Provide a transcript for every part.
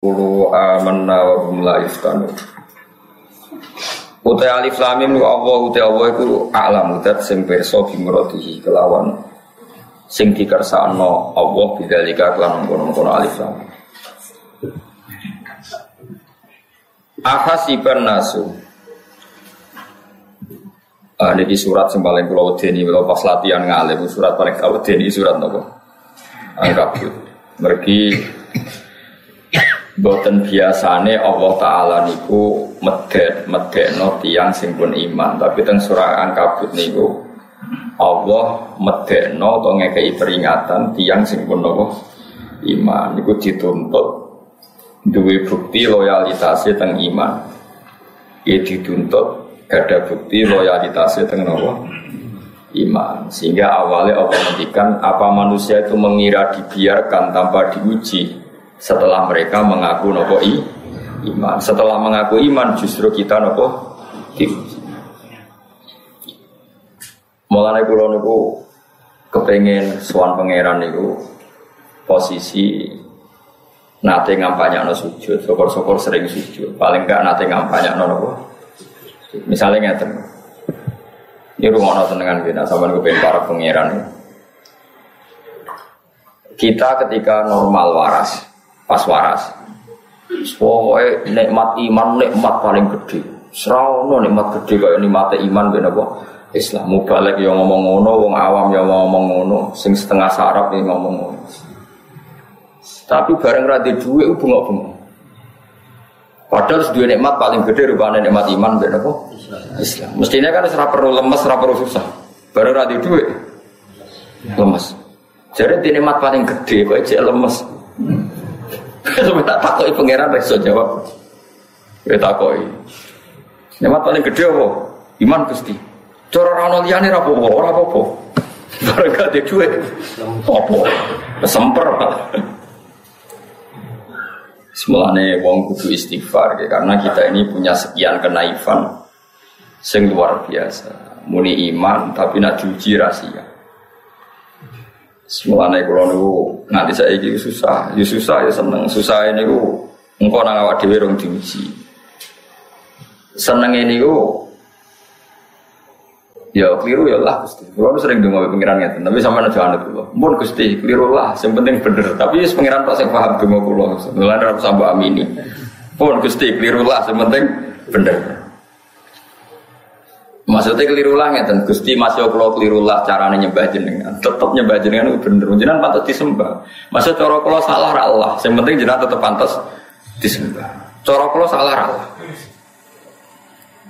Kulu amanna wa hum la yuftanu. Utai alif lam mim Allah utai Allah iku alam utat sing pirsa bimrodihi kelawan sing dikersakno Allah bidzalika kelan mengkono-mengkono alif lam. Ahasiban nasu Ah, ini surat yang paling pulau deni, kalau pas latihan ngalim, surat paling kau deni surat nopo. Angkabut. Mergi Boten biasane Allah Ta'ala niku medet medekno tiang sing pun iman. Tapi teng surah Ankabut niku Allah medekno atau ngekei peringatan tiang sing pun nopo iman. Niku dituntut. Duwe bukti loyalitasnya teng iman. Ya dituntut ada bukti loyalitasnya teng nopo iman. Sehingga awalnya Allah menghentikan apa manusia itu mengira dibiarkan tanpa diuji setelah mereka mengaku nopo i, iman. Setelah mengaku iman justru kita nopo diuji. Mulane kula niku kepengen suan pangeran niku posisi nate ngampanyakno sujud, syukur-syukur sering sujud. Paling enggak nate ngampanyakno nopo. Misalnya ngeten. Ini rumah dengan kita, sama kepengen para pangeran. Kita ketika normal waras, pas waras. Pokoknya nikmat iman nikmat paling gede. Serono nikmat gede kayak nikmat iman ben apa? Islam mubalek yang ngomong ngono, wong awam yang ngomong ngono, sing setengah sarap yang ngomong ngono. Tapi bareng radhi duit bengok-bengok. Padahal dua nikmat paling gede rupanya nikmat iman ben apa? Islam. Mestinya kan serap perlu lemes, serap perlu susah. Bareng radhi duit lemes. Jadi nikmat paling gede kok lemes. Sampai tak takoi pangeran reso jawab. Ya takoi. Nyamat paling gede apa? Iman Gusti. Cara rano liyane ra ora. Bareng gak ada duit. Apa? Semper. Semulane wong kudu istighfar karena kita ini punya sekian kenaifan sing luar biasa. Muni iman tapi nak diuji rahasia. Semulane kula niku nganti saiki susah, ya susah ya seneng. Susah ini ku engko nang awak dhewe rong diuji. Ini ku Ya keliru ya lah Gusti. Kulo sering dengar pengiran ngeten, tapi sampean aja anut kula. Mun Gusti, keliru lah, sing penting bener. Tapi wis pengiran sing paham donga kula. Mulane ora usah mbok amini. Pun Gusti, keliru lah, sing penting bener. Maksudnya keliru lah ngeten, Gusti masih kula keliru lah carane nyembah jenengan. Tetep nyembah jenengan itu bener. Jenengan pantas disembah. Maksud cara kula salah Allah, sing penting jenengan tetep pantas disembah. Cara kula salah Allah.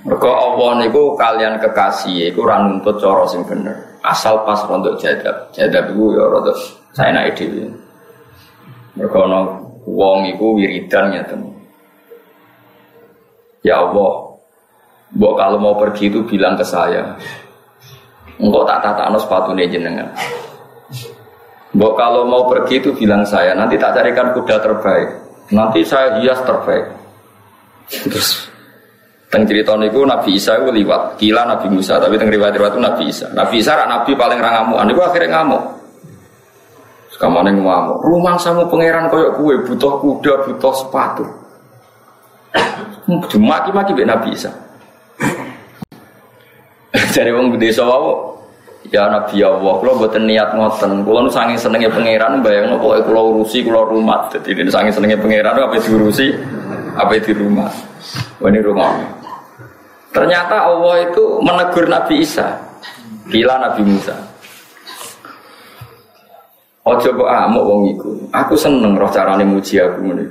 Mergo Allah niku kalian kekasih iku ora nuntut cara sing bener. Asal pas rontok jadab. Jadab iku ya rada saenake dhewe. Mergo ana wong iku wiridan ngeten. Ya Allah, Mbok kalau mau pergi itu bilang ke saya. Engkau tak tata sepatu jenengan. Mbok kalau mau pergi itu bilang saya. Nanti tak carikan kuda terbaik. Nanti saya hias terbaik. Terus Teng cerita niku Nabi Isa itu liwat, kila Nabi Musa, tapi teng riwayat-riwayat itu Nabi Isa. Nabi Isa rak Nabi paling rangamu, ane gua akhirnya ngamuk. Sekamane ngamuk, rumah samu pangeran koyok kue butuh kuda, butuh sepatu. Maki-maki be Nabi Isa. Jadi wong desa wae Ya Nabi Allah, kalau buat niat ngoten, kalau nu sangi senengnya pangeran, bayang pokoknya kalau urusi, kalau rumah, jadi ini sangi senengnya pangeran, apa diurusi, apa di rumah, ini rumah. Ternyata Allah itu menegur Nabi Isa, gila Nabi Musa. Ojo kok amuk wong iku. Aku seneng roh carane muji aku ngene.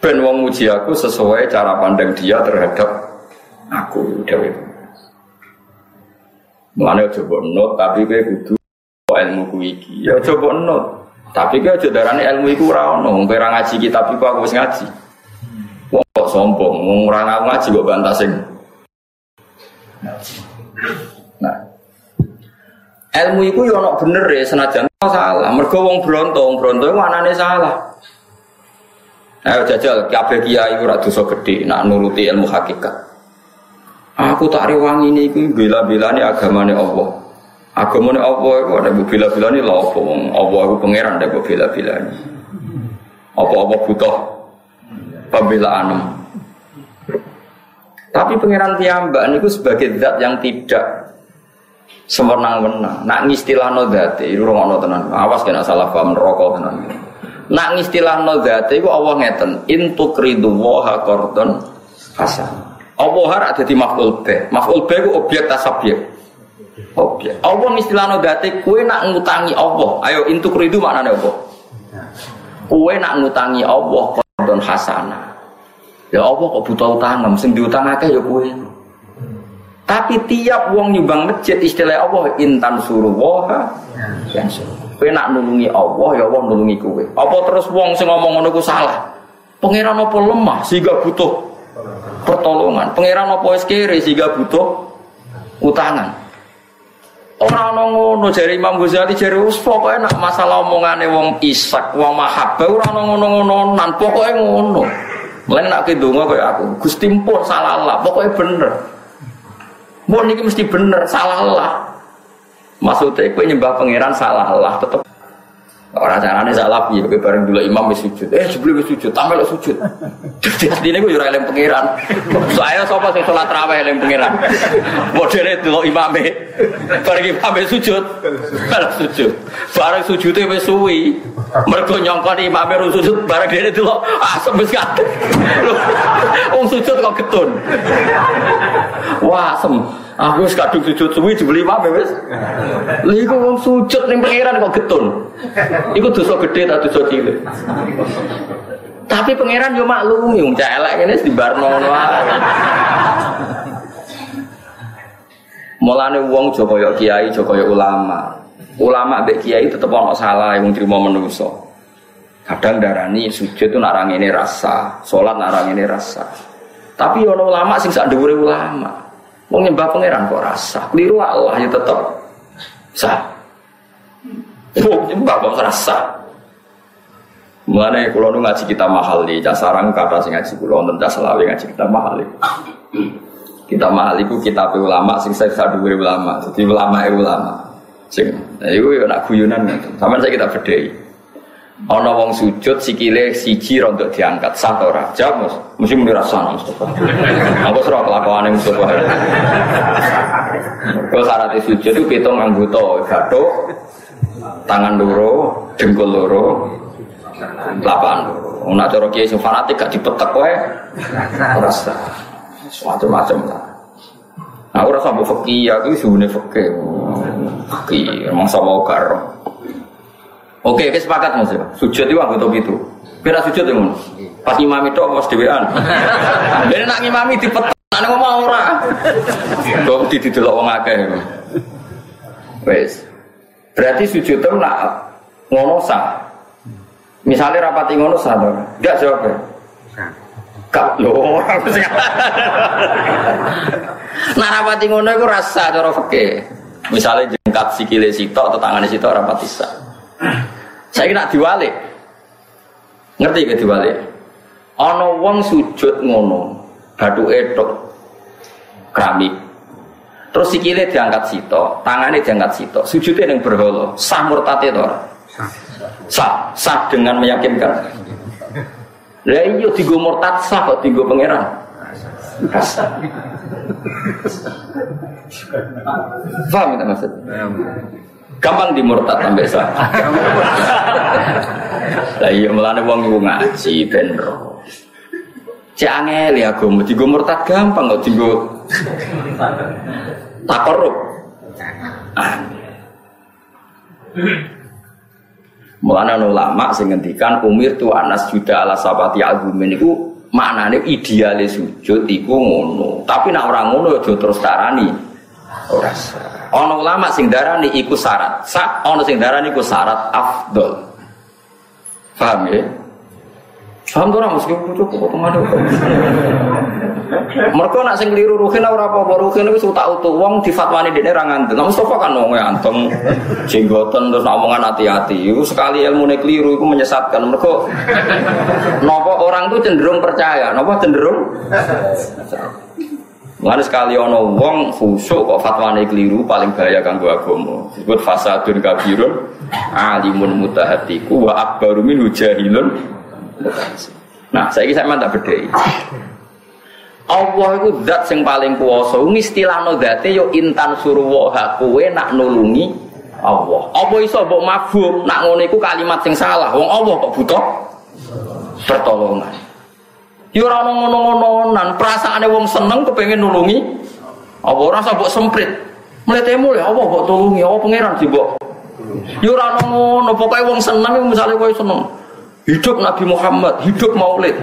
Ben wong muji aku sesuai cara pandang dia terhadap aku dewe. Mulane coba not tapi kowe kudu ilmu ku iki. Ya coba not. Tapi kowe aja darane ilmu iku ora ono. Ora ngaji kitab iku aku wis ngaji. Wong kok sombong, wong ora ngaji kok bantah sing. Nah. Ilmu iku yo ono bener ya senajan salah. Mergo wong bronto, wong anane salah. Ayo jajal kabeh kiai ora dosa gedhe nak nuruti ilmu hakikat. Aku tak rewangi ini iku bela-belani agamane Allah. Agamane Allah iku ada bela-belani lha apa Allah iku pangeran ada bela-belani. Apa-apa butuh pembelaan. Tapi pangeran tiambak niku sebagai zat yang tidak semenang-menang. Nak ngistilahno zate iku rungokno tenan. Awas kena salah paham rokok tenan. Nak ngistilahno zate iku Allah ngeten, intukridu wa qardon. Allah ora dadi maf'ul be. Maf'ul be ku objek tasabiyah. Objek. Allah ngistilahno kue nak ngutangi Allah. Ayo intukridu maknane apa? Kue nak ngutangi Allah qardon hasanah. Ya Allah kok butuh utang, sing diutangake ya kue. Tapi tiap wong nyumbang masjid istilah Allah intan suruh waha yang suruh. Kowe nak nulungi Allah ya Allah nulungi kowe. Apa terus wong sing ngomong ngono salah? Pangeran apa lemah sehingga butuh pertolongan? Pangeran apa wis kere sehingga butuh utangan? Orang ono ngono jari Imam Ghazali jari us pokoke nak masalah omongane wong isak, wong mahabbah ora ono ngono-ngono nan pokoke ngono. Mulane nak ke donga kaya aku, Gusti pun salah lah, pokoknya bener. Mau ini mesti bener, salah lah. Maksudnya kue nyembah pangeran salah lah, tetep Orang caranya salah ya, gue bareng dulu imam wis sujud. Eh sebelum wis sujud, lo sujud. Jadi aslinya gue jurah eleng pangeran. Soalnya sopo sih sholat raweh eleng pangeran. Modelnya dulu imame, bareng imam sujud, bareng sujud, bareng sujudnya wis suwi. Mereka nyongkon imam ru sujud, bareng dia dulu ah sembes kate. Wong sujud kok ketun. Wah sem. Aku wis kadung sujud suwi dibeli imam wis. Lha iku wong sujud ning pangeran kok getun. Iku dosa gede ta dosa cilik. Tapi pangeran yo maklumi wong cah elek ngene di barno ngono Mulane wong Joko yo kiai, Joko yo ulama. Ulama mbek kiai tetep ono salah wong trimo menungso. Kadang darani sujud itu narang ini rasa, sholat narang ini rasa. Tapi ono ulama sing sak dhuwure ulama. Wong nyembah pangeran kok rasa. Keliru Allah ya tetep sah. Wong nyembah kok rasa. Mulane kula nu ngaji kita mahal di sarang kata sing ngaji kula wonten selawe ngaji kita mahal. Kita mahal iku kitab ulama sing saya sadhuwure ulama. Jadi ulama ulama. Sing nah yo nak guyonan ngoten. Sampeyan saya kita bedhei. Ana wong sujud sikile siji rontok diangkat sah ta ora? Jawab Mas. Mesti muni rasa Mustofa. Aku serah kelakuane Mustofa. Kalau syarat sujud itu pitung anggota gathuk tangan loro, dengkul loro, lapan loro. Nak cara kiai sing fanatik gak dipetek wae. Rasa. Macam-macam lah. Aku rasa mbok fakih, aku suune fakih. Fakih, emang sama karo. Oke, kita sepakat mas. Sujud itu anggota itu. Kira sujud ya mas. Pas imam itu pas dewean. Jadi nak imami di petan, ngomong ora. Kok di didelok wong akeh. Wes. Berarti sujud itu nak ngono sah. Misalnya rapati ngono sah dong. Enggak jawab. Kak lo orang Nah rapati ngono itu rasa cara fakih. Misalnya jengkat sikile sitok atau tangannya sitok rapati sah. Saya kira diwalik. Ngerti ke diwalik? Ono wong sujud ngono, batu etok keramik. Terus sikile diangkat sito, tangannya diangkat sito, sujudnya yang berholo, sah murtad itu Sah, sah dengan meyakinkan. Lah iya digo murtad sah kok digo pangeran. Sah. Paham itu maksud? Gampang dimurtad sampai sah. Lah iya melane wong iku ngaji ben ro. Cek angel ya agama digo murtad gampang kok digo takorup. Mulane ulama sing ngendikan umir tu anas juda ala sabati agumen niku maknane ideale sujud iku ngono. Tapi nak orang ngono aja terus tarani. Ora Ono ulama sing darani iku syarat. Sa ono sing darani iku syarat afdol. Paham ya? Paham tuh orang meskipun cukup kok ke mana? Mereka nak sing keliru ruhin ora apa-apa ruhin itu tak utuh wong di fatwani dene ra ngandel. Nah Mustafa kan wong anteng jenggoten terus omongan hati-hati. Iku sekali ilmu keliru iku menyesatkan. Mereka nopo orang tuh cenderung percaya, nopo cenderung Mengenai sekali ono wong fusuk kok fatwane keliru paling bahaya kanggo agama. Disebut fasadun kabirun alimun mutahatiku wa akbaru minhu jahilun Nah, saya ini saya tak bedai. Allah itu zat yang paling kuasa. Ngistilahno zate yo intan suruwaha kowe nak nulungi Allah. Apa iso mbok mafhum nak ngono iku kalimat sing salah. Wong Allah kok butuh pertolongan. Yo ora ono ngono-ngononan, perasaane wong seneng kepengin nulungi Allah ora usah mbok semprit. Mletemu le Allah kok tulungi, Allah pangeran sih mbok. Yo ora ono ngono, pokoke wong seneng misale kowe seneng. Hidup Nabi Muhammad, hidup Maulid.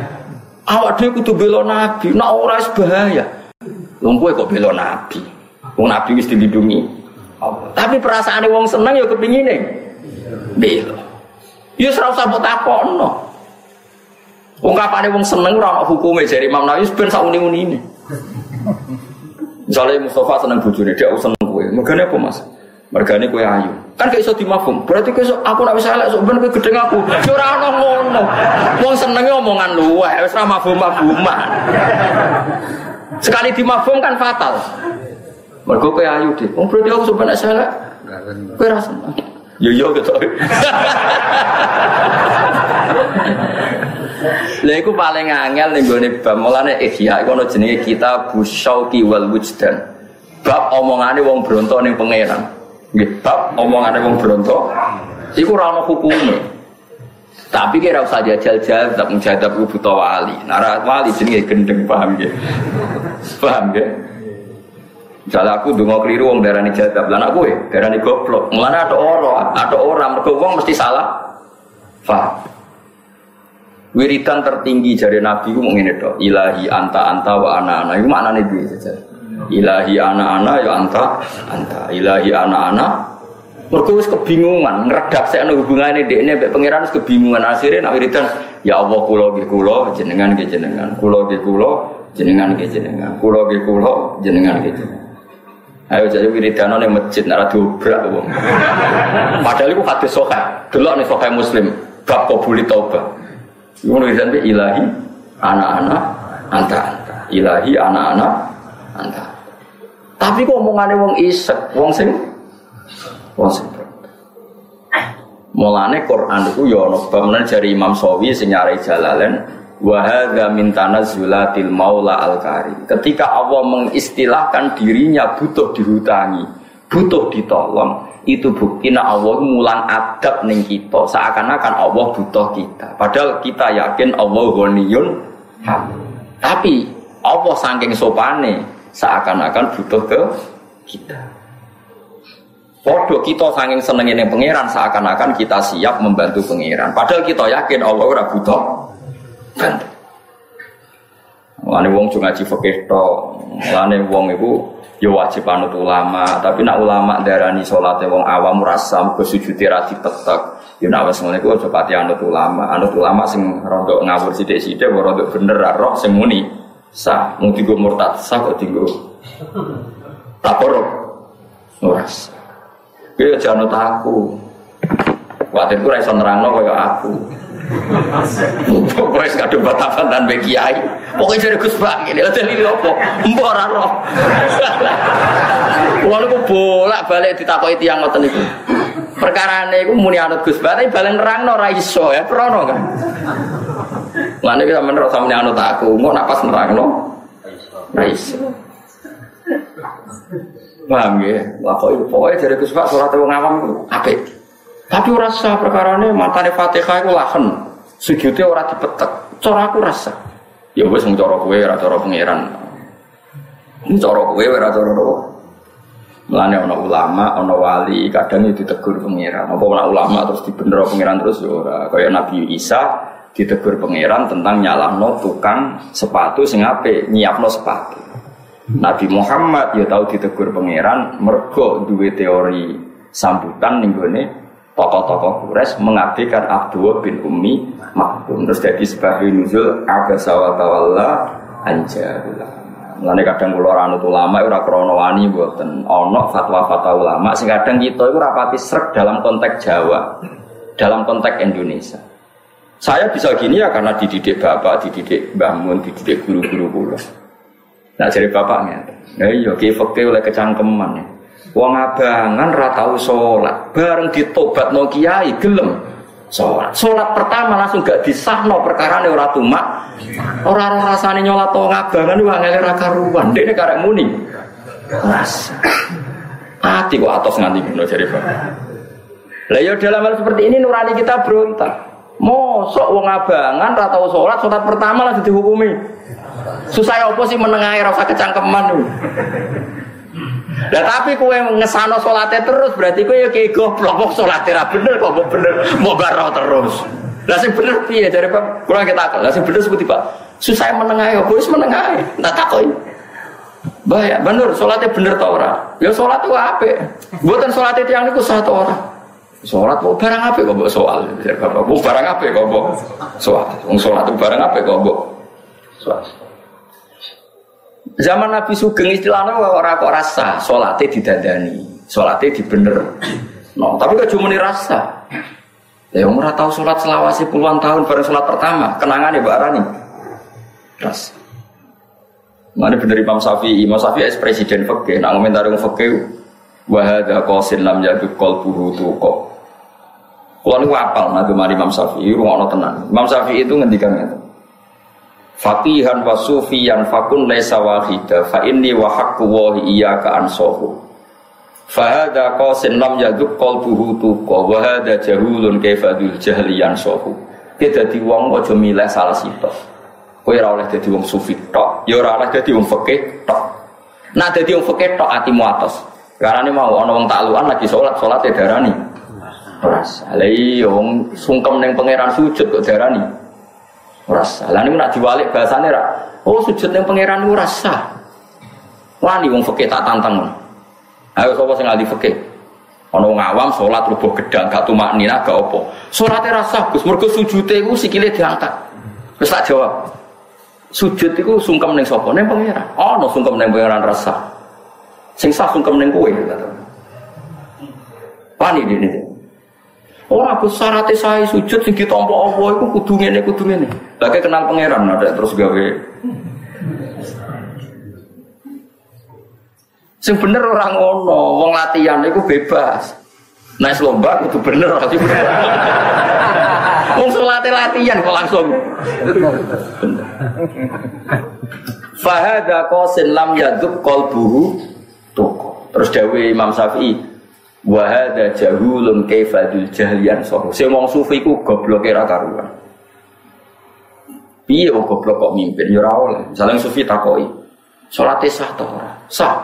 Awak dhewe kudu bela Nabi, nak ora wis bahaya. Wong kowe kok bela Nabi. Wong Nabi wis dilindungi. Tapi perasaane wong seneng ya kepingine bela. Ya ora usah mbok. Wong kapane wong seneng ora ono hukume jare Imam Nawawi ben sak uni-unine. Misalnya Mustafa seneng bojone, dia seneng kowe. Mergane apa, Mas? Mergane kowe ayu. Kan gak iso dimafhum. Berarti kowe aku nek wis elek sok ben kowe gedeng aku. Ya ora ono ngono. Wong senenge omongan luweh, wis ora mafhum-mafhuman. Sekali dimafhum kan fatal. Mergo kowe ayu deh. Wong berarti aku sok ben elek. Kowe ra seneng. Yo yo gitu. Lha iku paling angel ning gone bab mulane ihya iku ana jenenge kita busyauqi wal wujdan. Bab omongane wong bronto ning pangeran. Nggih, bab omongane wong bronto iku ora ana hukume. Tapi kira usah jajal jadab menjadab ku buta wali. Nara wali jenenge gendeng paham nggih. Paham nggih? Misalnya aku dungo keliru wong darani jadab, lan aku ya darani goblok. Mulane ada orang, ada orang wong mesti salah. Paham? Wiridan tertinggi dari Nabi itu mungkin itu ilahi anta anta wa ana ana itu nih saja. Ilahi ana ana ya anta anta. Ilahi ana ana. Mereka kebingungan, ngeredak saya hubungan ini dia ini pangeran kebingungan akhirnya nak wiridan ya Allah kulo ge kulo jenengan ge jenengan kulo ge kulo jenengan ge jenengan kulo ge kulo jenengan ge jenengan. Ayo jadi wiridan nih masjid nara dobrak wong. Padahal itu hadis sokai, dulu nih sokai muslim bab kabuli taubat. Ngono sampai ilahi anak-anak anta anta. Ilahi anak-anak anta. Tapi kok omongane wong isek, wong sing wong sing Mulane Quran itu ya ana bab jari Imam Sawi sing nyari jalalen wa hadza min maula al kari. Ketika Allah mengistilahkan dirinya butuh dihutangi, butuh ditolong, itu bukti nak Allah mulang adab ning kita. Seakan-akan Allah butuh kita. Padahal kita yakin Allah ghaniyun. Tapi Allah saking sopane seakan-akan butuh ke kita. Podo kita saking senengin yang pangeran seakan-akan kita siap membantu pangeran. Padahal kita yakin Allah ora butuh. Bantu. Wong cuma ngaji fikih wong iku ya wajib anut ulama. Tapi nak ulama darani salate wong awam rasam ke sujudi ra ditetek ya nak wis ngene iku aja pati anut ulama. Anut ulama sing rondok ngawur sithik-sithik ora rondok bener roh sing muni sah. Mung digo murtad sah kok digo lapor ora Kowe aja anut aku. Kuatir ku ra iso nerangno kaya aku. Pokoknya sekadung batapan dan kiai. Pokoknya jadi Gus Bang ini. Jadi ini apa? Mbok ora roh. Kulo ku bolak balik ditakoki tiyang ngoten niku. Perkarane iku muni anut Gus Bang balen nerangno ora iso ya prono kan. Mana kita menurut sama anut aku, mau napas nerangno, ora iso. Paham ya? Lah kok pokoknya dari Gus Bang surat wong apik. Tapi rasa perkara ini matane Fatihah itu lahen. Sujudnya orang dipetek. Cara aku rasa. Ya wes cara kowe ora cara pangeran. Ini cara kowe ora cara apa? Mulane ana ulama, ana wali, kadang itu ditegur pangeran. Apa ana ulama terus dibener pangeran terus ya. Kaya Nabi Isa ditegur pangeran tentang nyalahno tukang sepatu sing apik, nyiapno sepatu. Nabi Muhammad ya tahu ditegur pangeran mergo duwe teori sambutan ning tokoh-tokoh Quraisy mengabdikan Abdullah bin Ummi Maktum terus jadi sebagai nuzul wa tawalla anjarullah Mulane kadang kula ora anut ulama ora krana wani mboten ana fatwa-fatwa ulama sing kadang kita iku rapati srek dalam konteks Jawa, dalam konteks Indonesia. Saya bisa gini ya karena dididik bapak, dididik Mbah Mun, dididik guru-guru kula. Nah jadi bapaknya, ya iya ki oleh kecangkeman ya. Wong abangan ra tau salat, bareng ditobat no kiai gelem. sholat. Sholat pertama langsung gak disahno perkara ini orang tumak. Orang-orang rasanya nyolat to ngabangan wah ngele ra karuan. Dene karek muni. Ras. Ati kok atos nganti ngono jare Bapak. Lah ya dalam hal seperti ini nurani kita berontak. Mosok wong abangan ra tau salat, salat pertama langsung dihukumi. Susah apa sih menengahi rasa kecangkeman Lah tapi kowe ngesano salate terus berarti kowe ya kayak goblok kok salate ra bener kok bener mau baro terus. Lah sing bener piye jare Pak? Kurang kita akal. Lah sing bener seperti Pak. Susah menengahi apa wis menengahi. Tak takoki. Bahaya, bener, sholatnya bener tau ora? Ya sholat itu apa? Buatan sholat itu yang itu satu orang. Sholat mau barang apa kok buat soal? Mau barang apa kok buat soal? Sholat itu barang apa kok buat soal? Zaman Nabi Sugeng istilahnya orang kok rasa sholatnya didadani, sholatnya dibener. No, tapi kok cuma rasa. Ya umur tahu sholat selawasi puluhan tahun baru sholat pertama, kenangan ya Mbak Rani. Rasa. Mana bener Imam Syafi'i, Imam Syafi'i es presiden fakih, nak komentar yang fakih, wahada kosin lam buru kok. Kalau ini apal, mari Imam Syafi'i, rumah tenang. Imam Syafi'i itu ngendikan itu. Faqihan wa sufiyan fakun laisa wahida fa inni wa haqqu wa iyyaka ansahu. Fahada qasin lam yaduk qalbuhu tuqa wa hada jahulun kaifadul jahliyan sahu. Kita dadi wong aja milih salah sitok. Kowe ora oleh dadi wong sufi tok, ya ora oleh dadi wong fikih tok. Nah dadi wong fikih tok atimu atos. Karena mau ana wong taklukan lagi sholat, sholat ya darani. Ras, alai wong sungkem neng pangeran sujud kok darani. Rasa. Lah niku nak diwalik bahasane ra. Oh sujud ning pangeran niku rasa. Wani wong fikih tak tantang. Ayo sapa sing ahli fikih? Ana wong awam salat rubuh gedang gak tumak nina gak apa. Salate rasa Gus mergo sujude iku sikile diangkat. Wis tak jawab. Sujud iku sungkem ning sapa? Ning pangeran. Oh, sungkem ning pangeran rasa. Sing sah sungkem ning kowe. Wani dene. Ora aku syaratnya saya sujud sing ditampa apa iku kudu ngene kudu ngene. Lagi kenal pangeran ada terus gawe. Sing bener orang ngono, wong latihan iku bebas. Nah, lomba kudu bener ora bener. Wong salate latihan kok langsung. Fahada qasin lam yadzub qalbuhu Terus dawuh Imam Syafi'i, Wahada jahulun kaifadul jahlian sohu. Sing wong sufi ku goblok era karuan. Piye wong goblok kok mimpin ya ora oleh. Sufi takoi, salat sah ta ora? Sah.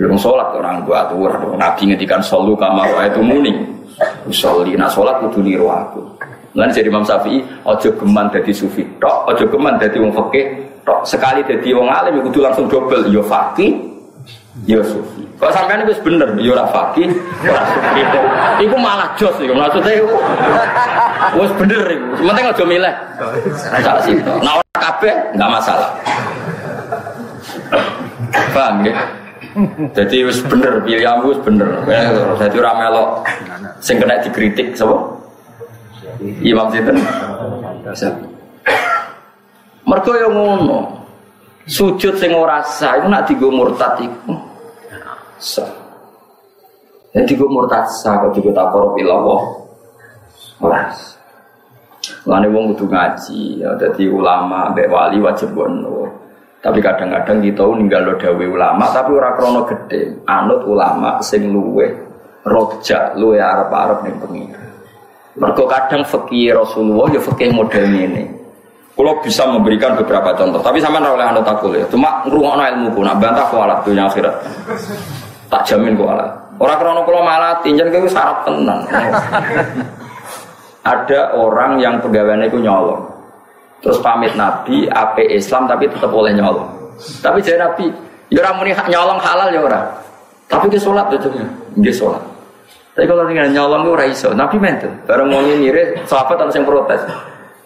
Belum sholat orang buat aturan. Nabi ngetikan solu kamar itu muni. Usolli nak sholat kudu niru aku. Lan jadi Imam Syafi'i ojo geman dadi sufi tok, ojo geman dadi wong fikih tok. Sekali dadi wong alim kudu langsung double yo fakih yo sufi. Kalau sampai ini bener, ya ora fakih, ora itu, itu malah jos itu maksudnya itu, wes bener itu. Penting aja milih. Salah sih. Nah orang kafe nggak masalah. Paham ya? Jadi wes bener, pilihanmu wes bener. Jadi orang melok, sing kena dikritik, so. Imam Sinten. Mergo yang ngono. Sujud sing ora sah iku nak digo murtad iku sah. Jadi gue murtad sah, kok juga tak korup ilawah. Oras. Lalu wong butuh ngaji, ya, jadi ulama, mbak wali wajib bono. Tapi kadang-kadang kita ninggal lo dawe ulama, tapi ora krono gede. Anut ulama sing luwe rojak luwe arab arab nih pengir. Mereka kadang fakir Rasulullah ya fakir model ini. Kalau bisa memberikan beberapa contoh, tapi sama oleh anut aku ya. Cuma ngurungokno ilmu ku, nak bantah kualat dunia akhirat. Tak jamin kok ala. Orang krono kalau malah tinjan kayak syarat tenang. Ada orang yang pegawainya itu nyolong. Terus pamit Nabi, AP Islam tapi tetap boleh nyolong. Tapi jadi Nabi, ya orang muni nyolong halal ya orang. Tapi dia sholat tuh dia sholat. Tapi kalau dengan nyolong itu raiso, Nabi mentu. Bareng mau nyiri, sahabat harus yang protes.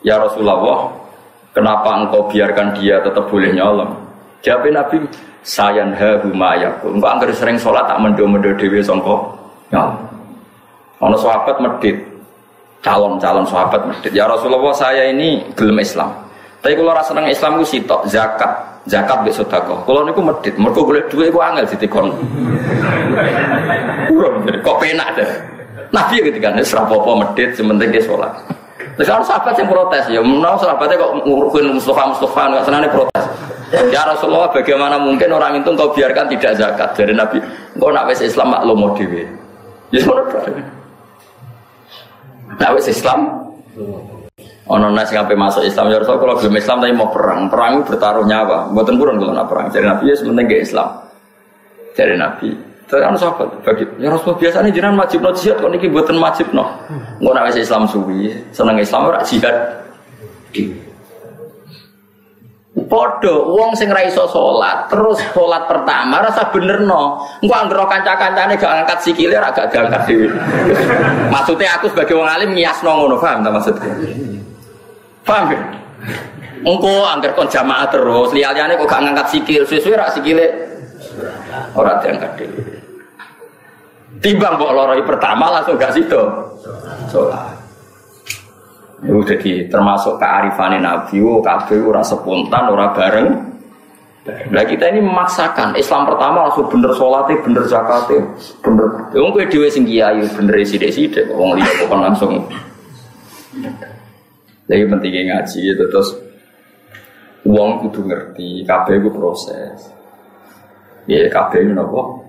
Ya Rasulullah, kenapa engkau biarkan dia tetap boleh nyolong? Jawab Nabi, sayan hahu mayakul. Engkau angker sering sholat tak mendo-mendo dewi songko. Ya. Ono sahabat medit, calon-calon sahabat medit. Ya Rasulullah saya ini belum Islam. Tapi kalau rasa seneng Islam itu sitok zakat, zakat besok sodako. Kalau niku medit, mereka boleh dua itu angel di tikon. Kurang, kok penak deh. Nabi ketika ini serapopo medit, sementing dia sholat. Terus kalau sahabat yang protes, ya menurut sahabatnya kok ngurukin Mustafa Mustafa nggak senangnya protes. Ya Rasulullah, bagaimana mungkin orang itu kau biarkan tidak zakat dari Nabi? Kau nak wes Islam maklum mau dewi. Ya Nak wes Islam, Ono nasi sampai masuk Islam ya Rasul kalau belum Islam tapi mau perang, perang itu bertaruh nyawa. Buatan kurang kalau nak perang. Jadi Nabi ya sementing ke Islam. Jadi Nabi. Terus kan sahabat bagi ya Rasul biasanya jangan wajib no jihad kok niki buatan wajib no. Nggak nak Islam suwi, seneng Islam ora jihad. Podo, uang sing ra iso salat, terus salat pertama rasa bener no. Engko anggere kanca-kancane gak angkat sikile ora gak diangkat dhewe. maksudnya aku sebagai wong alim ngiasno ngono, paham ta maksudnya? Paham ya? Engko angger kon jamaah terus, liyane kok gak ngangkat sikil, sesuai rak sikile ora diangkat dhewe. Timbang mbok loroi pertama langsung gak sido. Salat. Itu jadi termasuk kearifan Nabi, oh kabeh ora spontan, ora bareng. Nah kita ini memaksakan Islam pertama langsung bener sholatnya, bener zakatnya, bener. Wong kowe dhewe sing bener sithik-sithik kok wong liya kok langsung. Lagi pentingnya ngaji itu terus uang itu ngerti, kabeh itu proses. Ya kabeh nopo.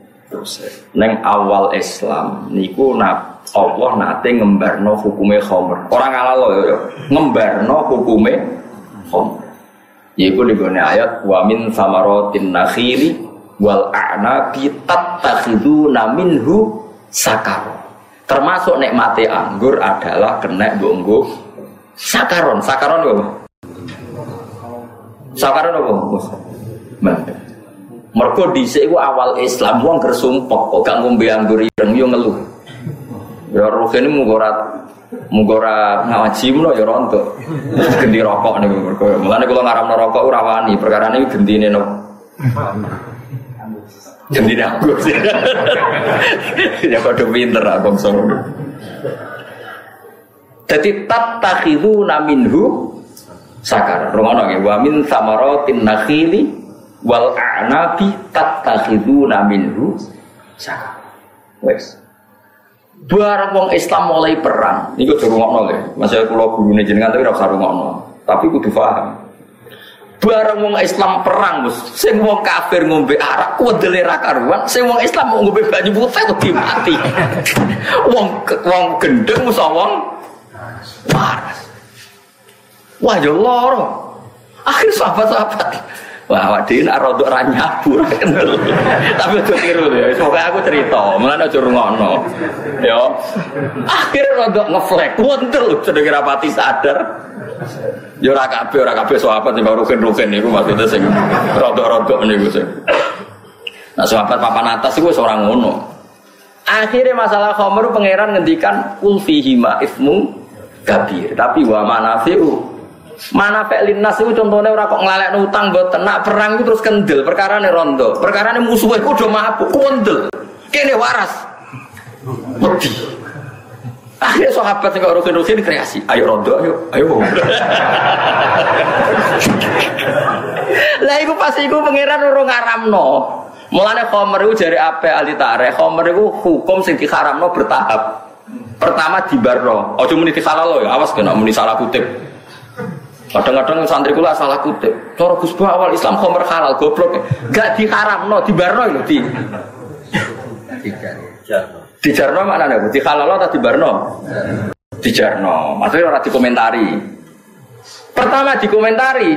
Neng awal Islam niku nak Allah nate ngembarno hukume khomer. Orang lo ya, ngembarno hukume khomer. Yaiku di ayat wa min samarotin nakhili wal a'nabi tattakhiduna minhu sakar. Termasuk nikmati anggur adalah kena bonggo sakaron. Sakaron apa? Sakaron apa? Mergo dhisik iku awal Islam wong gersumpek kok gak ngombe anggur ireng yo ngeluh. Ya roh ini mugora mugora ngaji mulo ya rontok. Gendi rokok nih mergo. Mulane kula ngaramno rokok ora wani, perkara ini gendine no. Gendine aku sih. Ya kode pinter aku song. Jadi tattakhiduna minhu sakar. Rungono nggih wa min samaratin nakhili wal a'nabi tattakhiduna minhu sakar. Wes. Barang wong Islam mulai perang, niku aja rungokno lho. Masih kula gurune jenengan tapi ora usah rungokno. Tapi kudu paham. Barang wong Islam perang, Gus. Sing wong kafir ngombe arak kuwedele ra karuan, sing wong Islam mau ngombe banyu putih kudu mati. wong wong gendeng musa wong waras. Wah yo loro. Akhir sahabat-sahabat Wah, dhewe nak rodok ra nyabu Tapi aja tiru ya. Semoga aku cerita, mulane aja rungokno. Ya. Akhirnya rodok ngeflek, wontel sedenge rapati sadar. Ya ora kabeh, ora kabeh sahabat sing rugen-rugen niku maksudnya sing rodok-rodok niku sing. Nah, sahabat papan atas itu seorang ngono. Akhirnya masalah khomer pangeran ngendikan ulfihima ismu kabir, tapi wa manafi'u Mana linnas itu contohnya orang kok ngelalek utang buat tenak perang itu terus kendel perkara ini rondo. Perkara ini musuhnya itu udah mabuk kendel kene waras. Wedi. Akhirnya sahabat yang rukin rukin kreasi. Ayo rondo ayo ayo. Lah itu pasti itu pangeran orang ngaramno. Mulane khomer itu dari apa ahli tarikh khomer itu hukum sing diharamno bertahap. Pertama di barno. Oh cuma di lo ya awas kena muni salah kutip Kadang-kadang santri kula salah kutip. Cara Gus awal Islam khomer halal goblok. Gak diharamno, dibarno itu di. Di jarno mana nih? Di halal atau di barno? Di jarno. Maksudnya orang dikomentari. Pertama dikomentari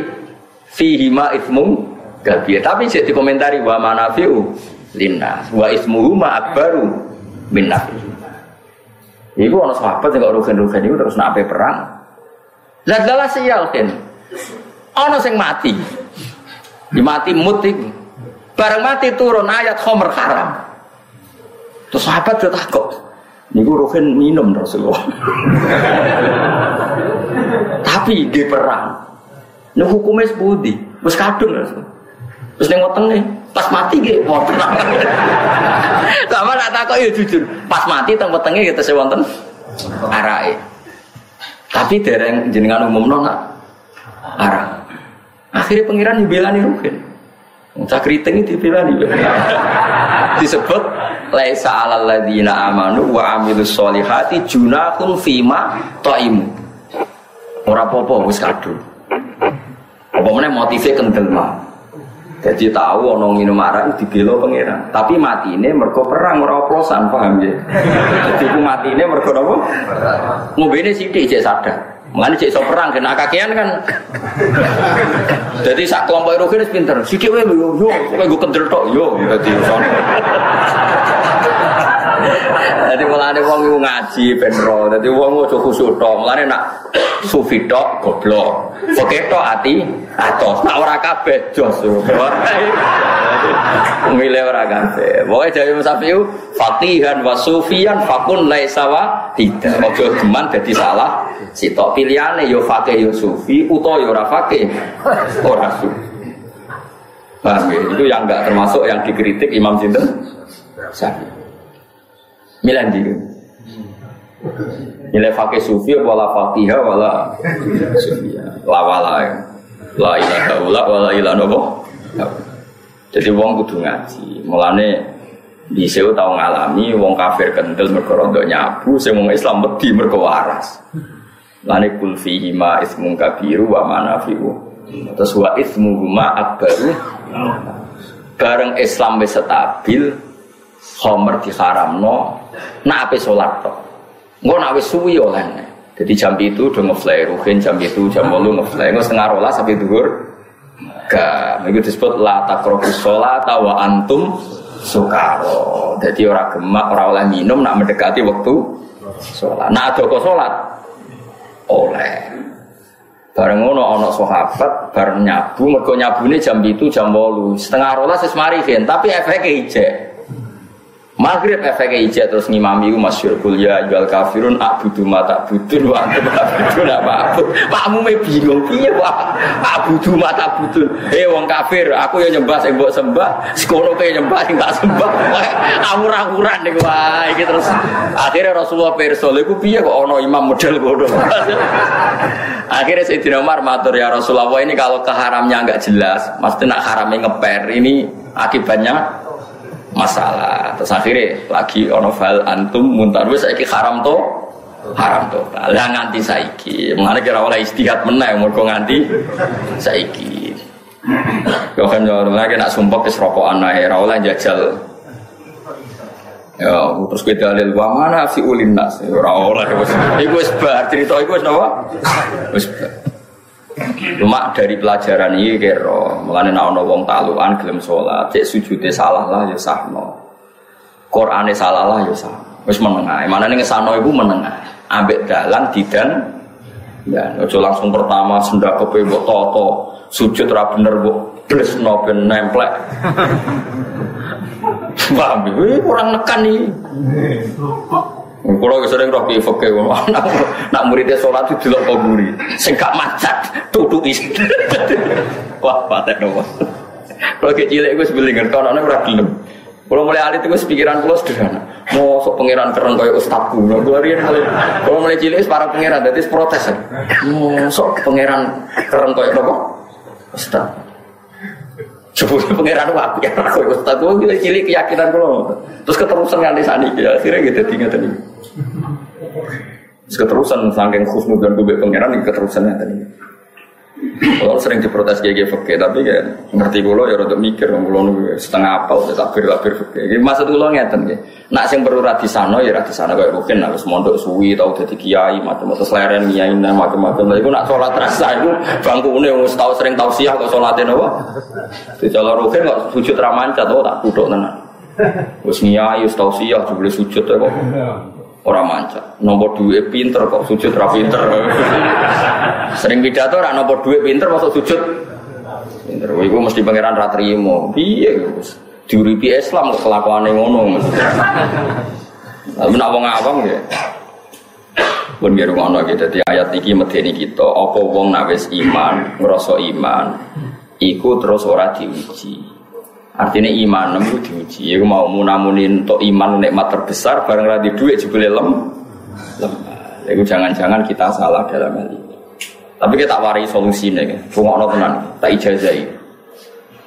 fihi ma ismu gabia. Tapi jadi dikomentari wa manafiu lina. Wa ismuhu ma akbaru min nafi. Iku ana sahabat sing kok rugen-rugen iku terus nak perang. Lah sial kan. Ono sing mati. Di mati mutik. Barang mati turun ayat khomer haram. Terus sahabat dia takut. Niku ruhin minum Rasulullah. Tapi di perang. Ini hukumnya sebudi. Terus kadung Rasul. Terus weteng nih. Pas mati mau perang. Sama nak takut ya jujur. Pas mati teng wetengnya kita sewonten arai. Tapi dereng jenengan umum nona arah. Akhirnya pangeran dibelani rugen. Cak keriting itu dibelani. disebut laisa alal ladzina amanu wa amilus solihati junahun fima taimu. Ora apa-apa wis kadung. Apa meneh motive kendel. Jadi tahu ono minum arak dibelo pangeran. Tapi mati ini mergo perang ora oplosan, paham ya? Jadi ku mati ini mergo napa? Ngombene sithik cek sadar. Mulane cek iso perang kena kakean kan. Jadi sak kelompok itu wis pinter. Sithik wae yo yo, kowe go kendel tok yo dadi sono. Jadi mulane wong iku ngaji ben ro. Dadi wong ojo khusuk tok. Mulane nak sufi tok goblok. Oke tok ati atos. Nak ora kabeh jos. Milih ora kabeh. Pokoke Jawa Musafiu fatihan wa sufian fakun laisa wa hida. Ojo geman dadi salah. Sitok pilihane yo fakih yo sufi utawa yo ora fakih. Ora sufi. Ya? Itu yang enggak termasuk yang dikritik Imam Sinten Syafi'i. Milan di Nilai fakih sufi wala fakihah wala sufia. La wala ya. La ilaha ula wala ilaha nopo. Jadi wong kudu ngaji. Mulane di seu tau ngalami wong kafir kendel mergo rondo nyabu sing wong Islam wedi mergo waras. Lane kul fihi ma ismun kabiru wa manafi'u. Terus wa ismuhuma akbaru. Bareng Islam wis stabil, Homer diharamno, nak ape sholat tok. Engko nak wis suwi oleh. Jadi jam itu udah ngeflare, ruhin jam itu jam bolu ngeflare, nggak setengah rolas sampai duhur. Gak, itu disebut la takrobus sholat wa antum sukaro. Jadi orang gemak, orang oleh minum nak mendekati waktu sholat. Nak ada kok sholat oleh. Bareng ngono ana sahabat bareng nyabu, mergo nyabune jam itu jam 8. Setengah rolas wis mari tapi efeknya ijek. Maghrib efek ijat terus ngimami ku masyur kuliah jual kafirun abudu mata budun wa antum abudu nak abu Pakmu me bingung piye Pak abudu mata budun eh wong kafir aku yang nyembah sing mbok sembah sekono ke nyembah sing tak sembah. Awur-awuran niku wae iki terus. Akhirnya Rasulullah pirsa lha iku piye kok ana imam model ngono? Akhirnya Sayyidina Umar matur ya Rasulullah ini kalau keharamnya enggak jelas mesti nak haramnya ngeper ini akibatnya masalah. Terus akhirnya lagi ono file antum muntar wis saiki haram to haram to. Lah nganti saiki. Mengenai kira oleh istihad menang mergo nganti saiki. Kau kan jauh lagi nak sumpah ke rokokan ae ora jajal. Ya, terus kita dalil wa mana fi ulin nas. Ora oleh. Iku wis bar cerita iku wis napa? Wis Cuma dari pelajaran ini kira, mulane nak ono wong taluan gelem sholat, cek sujudnya salah lah ya sahno. Qur'ane salah lah ya sah. Wis menengah. Mana nih ngesano ibu menengah. Ambek dalan didan ya ojo langsung pertama sendak kepe mbok toto sujud ra bener mbok blesno ben nemplek. Paham, kurang nekan nih. Kalau sering roh kiai fakih, nak muridnya sholat itu dilok kuburi, sing gak macet, tutup isi. Wah, patek dong. Kalau kayak gue sebeling ngerti, orang ora gelem. Kalau mulai alit itu pikiran gue sederhana. Mau sok pangeran keren kayak ustadku. Nah, gue hari ini kalau mulai cilik para pangeran, jadi protes. Mau sok pangeran keren kayak apa? Ustad. Coba pangeran wapi ya, kau ustad gue cilik keyakinan gue. Terus keterusan nganti sani, ya akhirnya gitu tinggal tadi. Keterusan saking khusnu dan gue pangeran keterusannya tadi. Kalau sering diprotes kayak gitu, tapi kayak ngerti gue ya untuk mikir, gue setengah apal, ya takbir takbir fakir. Jadi maksud gue ngeten gitu. Nak sing perlu rati sana ya rati sana kayak mungkin harus mondok suwi tau jadi kiai macam-macam seleren kiai macam-macam. Tapi gue nak sholat rasa itu bangku ini gue tahu sering tahu siang kok sholatin apa? Di jalan rukin kok sujud ramancat, oh tak duduk tenan. Gue kiai, tahu siang juga sujud ya. Orang manca. Nomor dua pinter kok sujud ra pinter. Sering pidato ora nomor dua pinter masuk sujud. Pinter. Iku mesti pangeran ra trimo. Piye? Diuripi Islam kok kelakuane ngono. Tapi nak wong awam ya. Pun biar ngono gitu. Di ayat iki medeni kita, apa wong nak wis iman, ngrasa iman, iku terus ora diuji. Artinya iman nemu diuji. Ya mau munamunin untuk iman nikmat terbesar bareng radi duit juga lem. Lemah. Ya jangan-jangan kita salah dalam hal ini. Tapi kita wari solusinya kan. Bunga tenan, tak ijazai.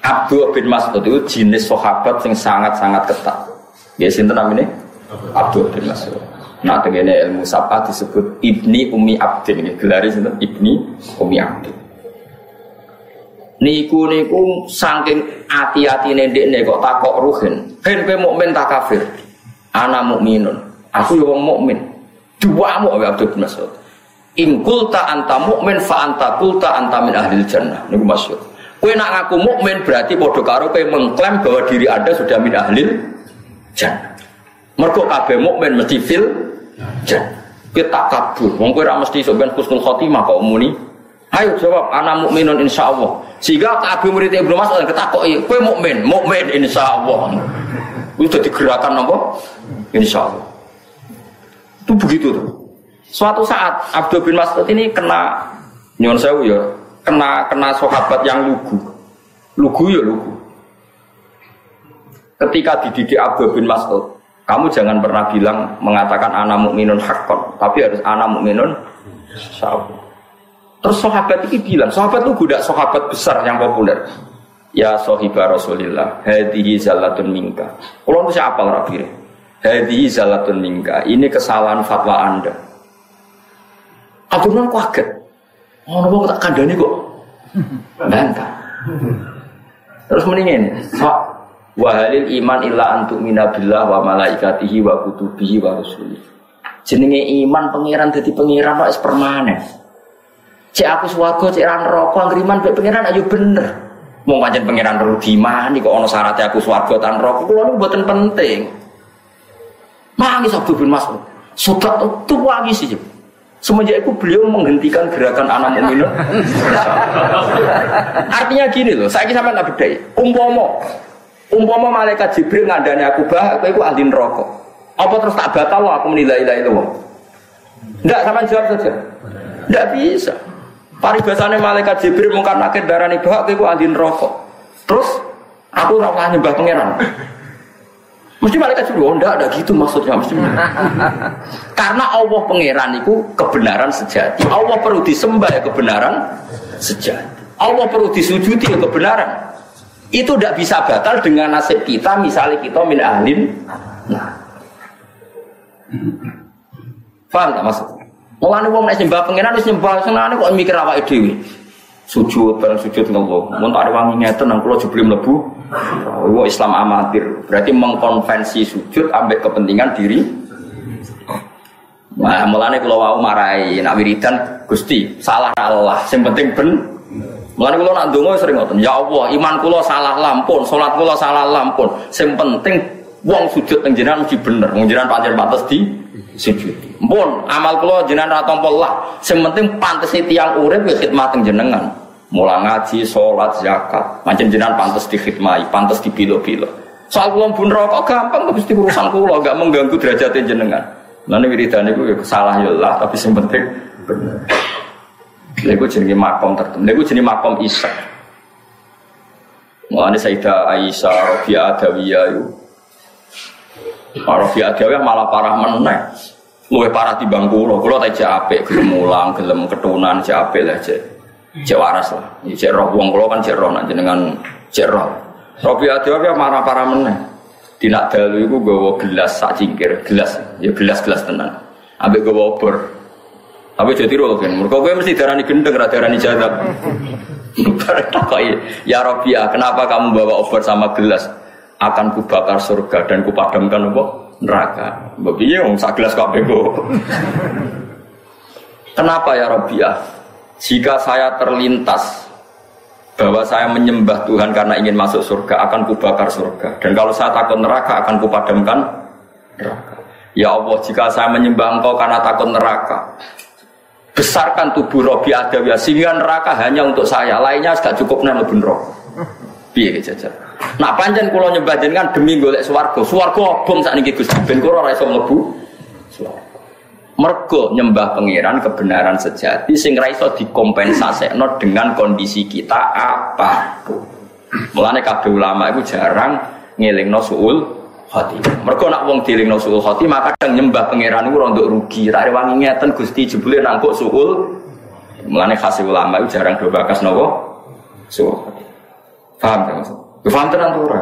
Abdul bin Mas'ud itu jenis sahabat yang sangat-sangat ketat. Ya sinten namanya? Abdul bin Mas'ud. Nah, dengan ilmu sapa disebut Ibni Umi Abdin. Gelari sinten Ibni Umi Abdin. Niku niku saking hati-hati nendek nih kok takok ruhin. Hen kowe mukmin tak kafir. Ana mukminun. Aku yo wong mukmin. Dua mu Abdul bin Mas'ud. In kulta anta mukmin fa anta kulta anta min ahli jannah. Niku masyhur. Kowe nak ngaku mukmin berarti padha karo kowe mengklaim bahwa diri Anda sudah min ahli jannah. Mergo kabeh mukmin mesti fil jannah. Kita kabur. Wong kowe ora mesti husnul khotimah kok muni. Ayo jawab anak mukminun insyaallah. Sehingga kabeh murid Ibnu Mas'ud ketakoki, kowe mukmin, mukmin insyaallah. Itu digerakan apa? Insyaallah. Itu begitu tuh. Suatu saat Abdul bin Mas'ud ini kena nyon sewu ya, kena kena sahabat yang lugu. Lugu ya lugu. Ketika dididik Abdul bin Mas'ud, kamu jangan pernah bilang mengatakan anak mukminun hakon, tapi harus anak mukminun sahabat. Terus sahabat ini bilang, sahabat itu gudak sahabat besar yang populer. Ya sohibah Rasulillah, hadihi zalatun minka. Kalau itu siapa lah Hadihi zalatun minka. Ini kesalahan fatwa anda. Abu Nur kaget. Oh, nopo tak kandani kok. Bantah. Terus mendingin, Pak, wahalil iman illa antuk minabillah wa malaikatihi wa kutubihi wa rusuli. Jenenge iman pangeran dadi pangeran kok permanen. Cek aku swarga, cek ra neraka, ngriman mek pangeran ayo bener. Mau pancen pangeran perlu dimani kok ana syaratnya aku swarga tan neraka. Kulo niku mboten penting. Nangis Abdul bin Mas'ud. Sobat tuh lagi sih. Semenjak itu beliau menghentikan gerakan anak mukmin. Artinya gini loh, saya kisah tak bedai. Umpomo, umpomo malaikat Jibril ngandani aku bah, aku itu ahli rokok. Apa terus tak batal loh aku menilai itu? Enggak, sama jawab saja. Enggak bisa. Paribasannya malaikat Jibril mungkin nakit darah nih bah, aku ahli rokok. Terus aku rokok nyembah pangeran. Mesti malaikat juga, oh enggak ada gitu maksudnya mesti. Karena Allah pangeran itu kebenaran sejati. Allah perlu disembah ya kebenaran sejati. Allah perlu disujudi ya kebenaran. Itu tidak bisa batal dengan nasib kita, misalnya kita min ahlin. Nah. Paham tak maksud? Mulane wong nek nyembah pangeran wis nyembah kok mikir awake dhewe. Sujud bareng sujud ngopo. Mun tak ada wangi ngeten nang kula jebule mlebu Oh, Islam amatir. Berarti mengkonvensi sujud ambek kepentingan diri. Nah, mulane kalau mau marahi nak wiridan Gusti, salah Allah. Yang penting ben Mulane kula nak ndonga sering ngoten. Ya Allah, iman kula salah lampun, salat kula salah lampun. Sing penting wong sujud teng jenengan mesti bener. Wong jenengan pancen pantes di sujud. Mpun, amal kula jenengan ra tampa lah. Sing penting pantes tiang urip khidmat teng jenengan. Mula ngaji, sholat, zakat. Macam jenengan pantas dikhidmati, pantas dipilo-pilo. Soal kulon pun rokok gampang, tapi mesti urusan kulo, gak mengganggu derajatnya jenengan. Nanti wiridan itu ya salah ya lah, tapi yang penting benar. Lagu jenis makom tertentu, lagu jenis makom isak. Mulanya Sayyidah Aisyah, Rabi'a Adawiyah Rabi'a Adawiyah malah parah meneh. Luwe parah di bangku lo, kulo tak capek, gelem mulang, gelem ketunan, capek lah cek. Cek waras lah. Ya, cek roh wong kula kan cek roh nak jenengan cek roh. Robi Adwa marah para meneh. Tidak dalu iku gawa gelas sak cingkir, gelas. Ya gelas-gelas tenan. Ambek gawa obor. Tapi jadi roh kan. Mergo kowe mesti darani gendeng ra darani jadab. ya Robia, kenapa kamu bawa obor sama gelas? Akan kubakar surga dan kupadamkan apa? Neraka. Piye wong sak gelas kabeh Kenapa ya Robia? Jika saya terlintas bahwa saya menyembah Tuhan karena ingin masuk surga akan kubakar surga dan kalau saya takut neraka akan kupadamkan neraka. Ya Allah, jika saya menyembah Engkau karena takut neraka, besarkan tubuh Robi Adawiyah sehingga neraka hanya untuk saya, lainnya sudah cukup lebih neraka. Piye jajar. Nak panjang kalau nyembah jenengan demi golek swarga, swarga saat ini Gusti ben kula ora iso mlebu mergo nyembah pangeran kebenaran sejati sing ra iso dikompensasekno dengan kondisi kita apa pun. Mulane kabeh ulama itu jarang ngelingno suul hati. Mergo nak wong dilingno suul hati maka kadang nyembah pangeran iku rondok rugi. Ra wangi ngeten Gusti jebule nangkuk suul. Mulane khas ulama itu jarang do bakas nopo suul hati. Paham kan maksud? Paham tenan ora?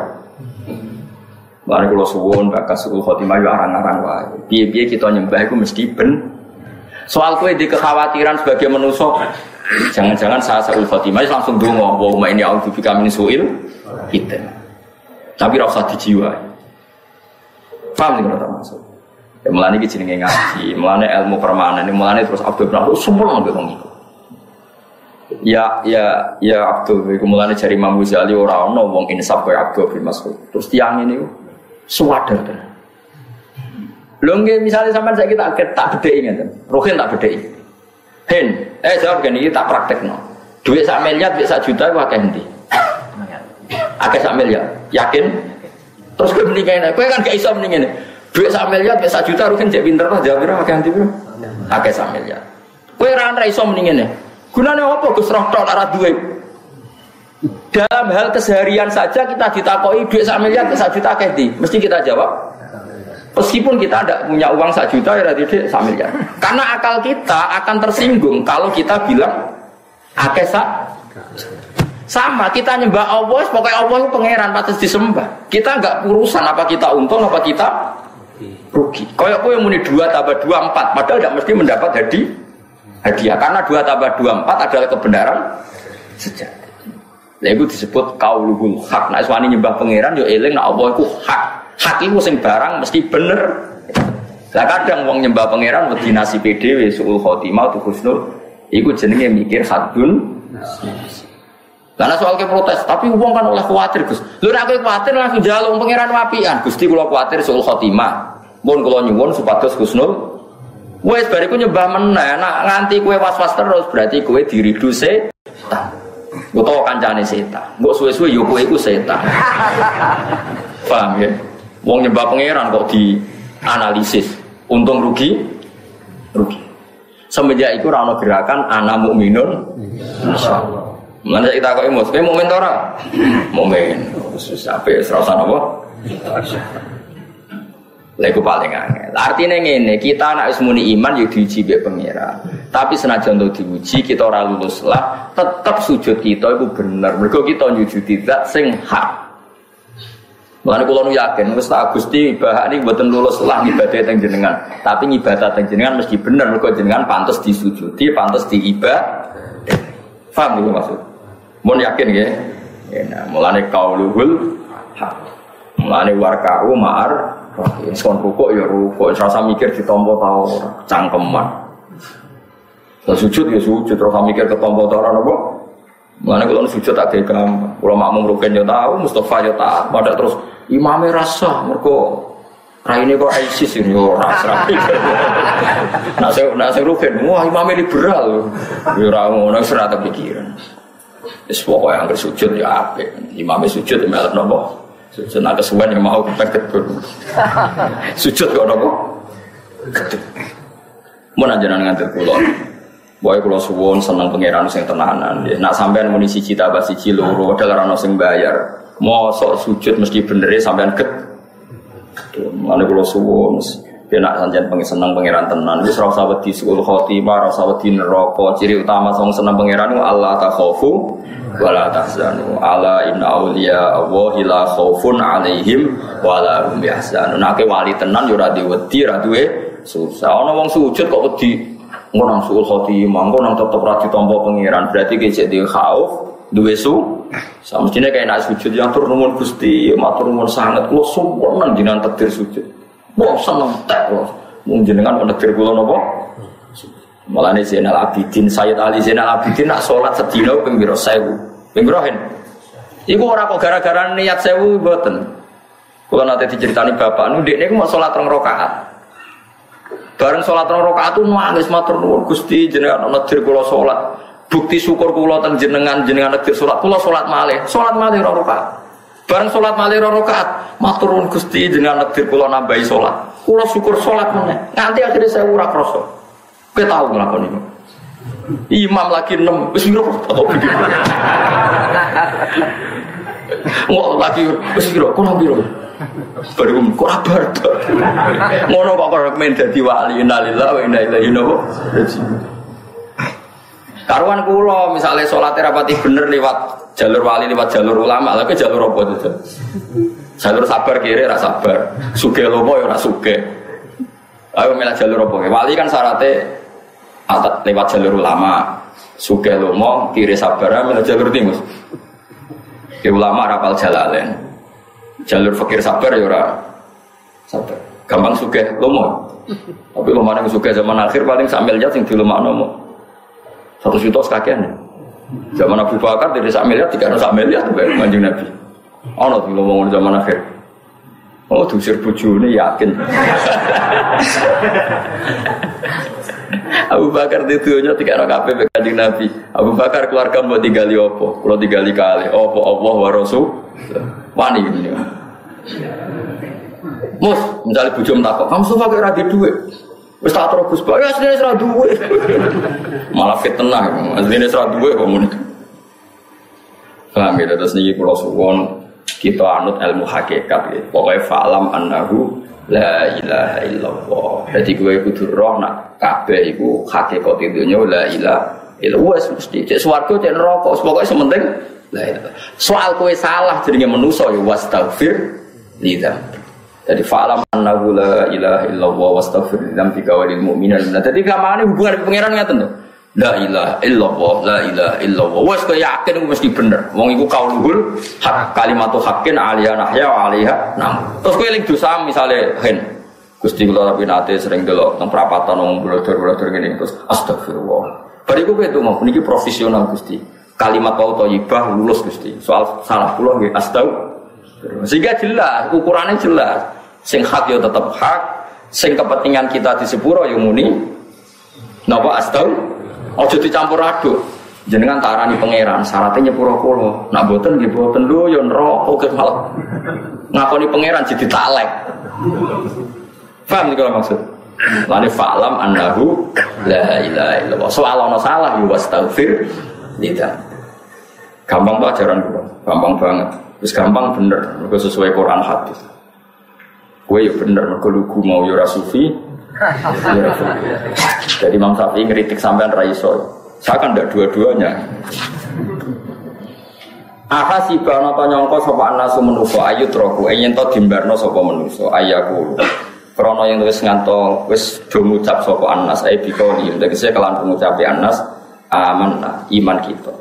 Lalu kalau suwon bakas suul khotimah yo arang-arang wae. Piye-piye kita nyembah itu mesti ben. Soal kue di kekhawatiran sebagai manusia, jangan-jangan saya suul khotimah langsung dongo, wow ini auto min suil kita. Tapi rasa dijiwa. Paham nih kalau maksud? Ya iki jenenge ngaji, mulane ilmu permanen, mulane terus Abdul Rahman semua ngambil wong Ya ya ya Abdul iku mulane jari Imam Ghazali ora ana wong insaf kaya Abdul bin Mas'ud. Terus tiang ini suwadar tenan. Lho nggih misale sampean saiki tak tak bedheki ngeten. Rohin tak bedheki. Hen, eh jawab gini tak praktekno. Duit sak miliar, duit sak juta wae akeh ndi? Akeh sak miliar. Yakin? Terus kowe mendingan kowe kan gak iso mendingan. Duit sak miliar, duit sak juta Rohin cek pinter lah jawab akeh ndi Akeh sak miliar. Kowe ora iso mendingan Gunanya apa Gus roh arah duit? Dalam hal keseharian saja kita ditakoi duit sak miliar ke sak juta kedi, mesti kita jawab. Meskipun kita tidak punya uang sak juta ya tidak sak miliar. Karena akal kita akan tersinggung kalau kita bilang akeh sak sama kita nyembah Allah, pokoknya Allah itu pangeran patut disembah. Kita nggak urusan apa kita untung apa kita rugi. Kayak yang muni dua tambah dua empat, padahal tidak mesti mendapat hadiah hadiah karena dua tambah dua empat adalah kebenaran sejati. Nah, itu disebut kauluhul hak. Nah, suami nyembah pangeran yo eling nah Allah itu hak. Hak itu sing barang mesti bener. Lah kadang wong nyembah pangeran wedi nasib dhewe suul khotimah tu husnul iku jenenge mikir hadun karena soal ke protes, tapi uang kan oleh khawatir Gus. Lu nek kowe khawatir langsung jaluk pangeran wapian. Gusti kula khawatir suul khotimah. Mun kula nyuwun supados husnul Wes bariku nyembah meneh, nak nganti kue was-was terus berarti kue diridu setan. Utawa kancane setan. Mbok suwe-suwe yo kue iku setan. Paham ya? Wong nyembah pangeran kok di analisis. Untung rugi? Rugi. Semenjak itu rano gerakan anak mukminun insyaallah. Mana kita kok emos, kowe momen ora? Momen. Wis sampai serasa napa? Lha paling angel. Artinya ngene, kita anak ismuni iman yo diuji mbek pangeran. Tapi senajan untuk diuji kita ora lulus lah, tetap sujud kita itu bener. Mergo kita nyujudi zat sing hak. Mulane kula nu yakin wis tak Gusti ini mboten lulus lah ibadah teng jenengan. Tapi ibadah teng jenengan mesti bener mergo jenengan pantas disujudi, pantas diibadah. Paham itu maksud? Mun yakin ya? Ya, nah, mulane kauluhul hak. Mulane warka'u ma'ar Wis kon rukuk ya rukuk, rasa mikir ditompo ta ora, cangkeman. Lah sujud ya sujud, terus mikir ketompo ta ora napa? Mana kalau sujud tak kayak gampang. Kalau makmum rukin ya tahu, Mustafa ya tahu. Pada terus imamnya rasa, mereka ini kok ISIS ini ora serapi. Nak saya nak saya rukin, wah imamnya liberal. Ya ora ngono pikiran. Pokoke yang bersujud ya apik. Imamnya sujud ya melok nopo. Sujud nak kesuwen yang mau kita ketut. Sujud kok nopo? Ketut. Mau najaran ngantar pulau. Boy kalau suwon seneng pangeran sing tenanan. Ya. Nak sampean muni siji tambah siji loro, padahal rano sing bayar. Mosok sujud mesti bener sampean ket. Mana kalau suwon, dia nak sanjian pengen seneng pangeran tenan. Wis ora usah wedi suul khotimah, ora usah wedi neraka. Ciri utama song seneng pangeran Allah takhafu wala tahzanu. Ala inna auliya Allahi la alaihim wala hum yahzanun. Nek wali tenan yo ora diwedi susah. Ana wong sujud kok wedi ngono nang suul khotimah ngono nang tetep ra ditampa pangeran. Berarti ki cek di khauf duwe su. Samestine kayak nak sujud yang tur Gusti matur sangat kula suwun jenengan takdir sujud wong seneng tek kula mung jenengan takdir kula napa Malah ini Zainal Abidin, Sayyid Ali Zainal Abidin nak sholat sedino pembiro sewu, hen. Iku orang kok gara-gara niat sewu boten. Kalau nanti diceritani bapak, ini mau sholat rong rokaat. Bareng sholat rong rokaat tuh nangis matur nuwun gusti jenengan nedir kula sholat. Bukti syukur kula teng jenengan jenengan nedir sholat kula sholat malih, sholat malih rokaat. Bareng sholat malih rokaat, matur nuwun gusti jenengan nedir kula nambahi sholat. Kula syukur sholat meneh. Nganti akhirnya saya ura krosok. Kita tahu ngelakon ini. Imam lagi enam, wis piro atau begitu. Nggak lagi wis piro, kurang piro. Baru kok kabar Ngono kok kok men dadi wali innalillahi wa inna ilaihi. Karuan kula misalnya sholat rapati bener lewat jalur wali lewat jalur ulama, lagi jalur apa itu? Jalur sabar kiri rasa sabar. Suge lomo ya rasa suge. Ayo milih jalur apa? Wali kan syaratnya lewat jalur ulama. Suge lomo kiri sabar milih jalur timus. Ke ulama rapal jalalen. Jalur fakir sabar ya ora sabar. Gampang suge lomo. Tapi lomo yang suge zaman akhir paling sambil miliar sing di lomo. Satu juta sekakian. Zaman Abu Bakar dari sak miliar tiga sak miliar tuh kanjeng Nabi. Ono tuh ngomong zaman akhir. Oh, diusir ini yakin. Abu Bakar di dunia tiga orang kafe kanjeng Nabi. Abu Bakar keluarga mau tinggali opo, kalau tinggali kali opo Allah wa. Wani ini. Mus, misalnya bujum takut, kamu suka kayak radhi duit. Wis tak terus bae asline ora duwe. Malah fitnah, asline ora duwe kok muni. Paham ya, terus niki kula suwon kita anut ilmu hakikat ya. Pokoknya fa'lam annahu la ilaha illallah. Jadi gue kudu roh nak kabeh iku hakikat itu la ilaha illallah wis mesti cek swarga cek neraka pokoke sementing la ilaha. Soal kowe salah jenenge manusa ya wastaghfir lidzam. Jadi fa'lam annahu la ilaha illallah wastaghfir lidzam bika walil mu'minin. Nah, jadi kamane hubungan pangeran ngaten to. La ilaha illallah, la ilaha illallah. Wes kaya yakin mesti bener. Wong iku kaulul hak kalimatu hakin aliyah nahya wa alaiha nam. Terus kowe ling dosa misale hen. Gusti kula tapi nate sering delok nang perapatan wong blodor-blodor ngene terus astagfirullah. Bariku kowe mau niki profesional Gusti. Kalimat kau thayyibah lulus Gusti. Soal salah kula nggih astagfirullah. Sehingga jelas, ukurannya jelas. Sing hak yo tetep hak, sing kepentingan kita di sepuro yo muni. Napa astagfirullah? Ojo dicampur aduk. Jenengan tarani pangeran, syaratnya nyepuro kulo. Nak boten nggih boten lho yo neraka ke malah. Ngakoni pangeran jadi talek. Paham nih kalau maksud? Lalu fa'lam annahu la ilaha illallah. Soal ono salah yo wastaghfir tidak. Gampang tuh ajaran gue, gampang banget. Terus gampang bener, gue sesuai Quran hadis. Gue ya bener, mereka lugu mau yura sufi, jadi Imam Syafi'i ngeritik sampean raiso. Saya kan tidak dua-duanya. Aha si bana to nyangka sapa anasu menusa ayu troku yen to dimbarno sapa manusa ayaku. Krana yang wis nganto wis do ngucap sapa anas ae bikoli tegese kelan pengucapi anas aman iman kita.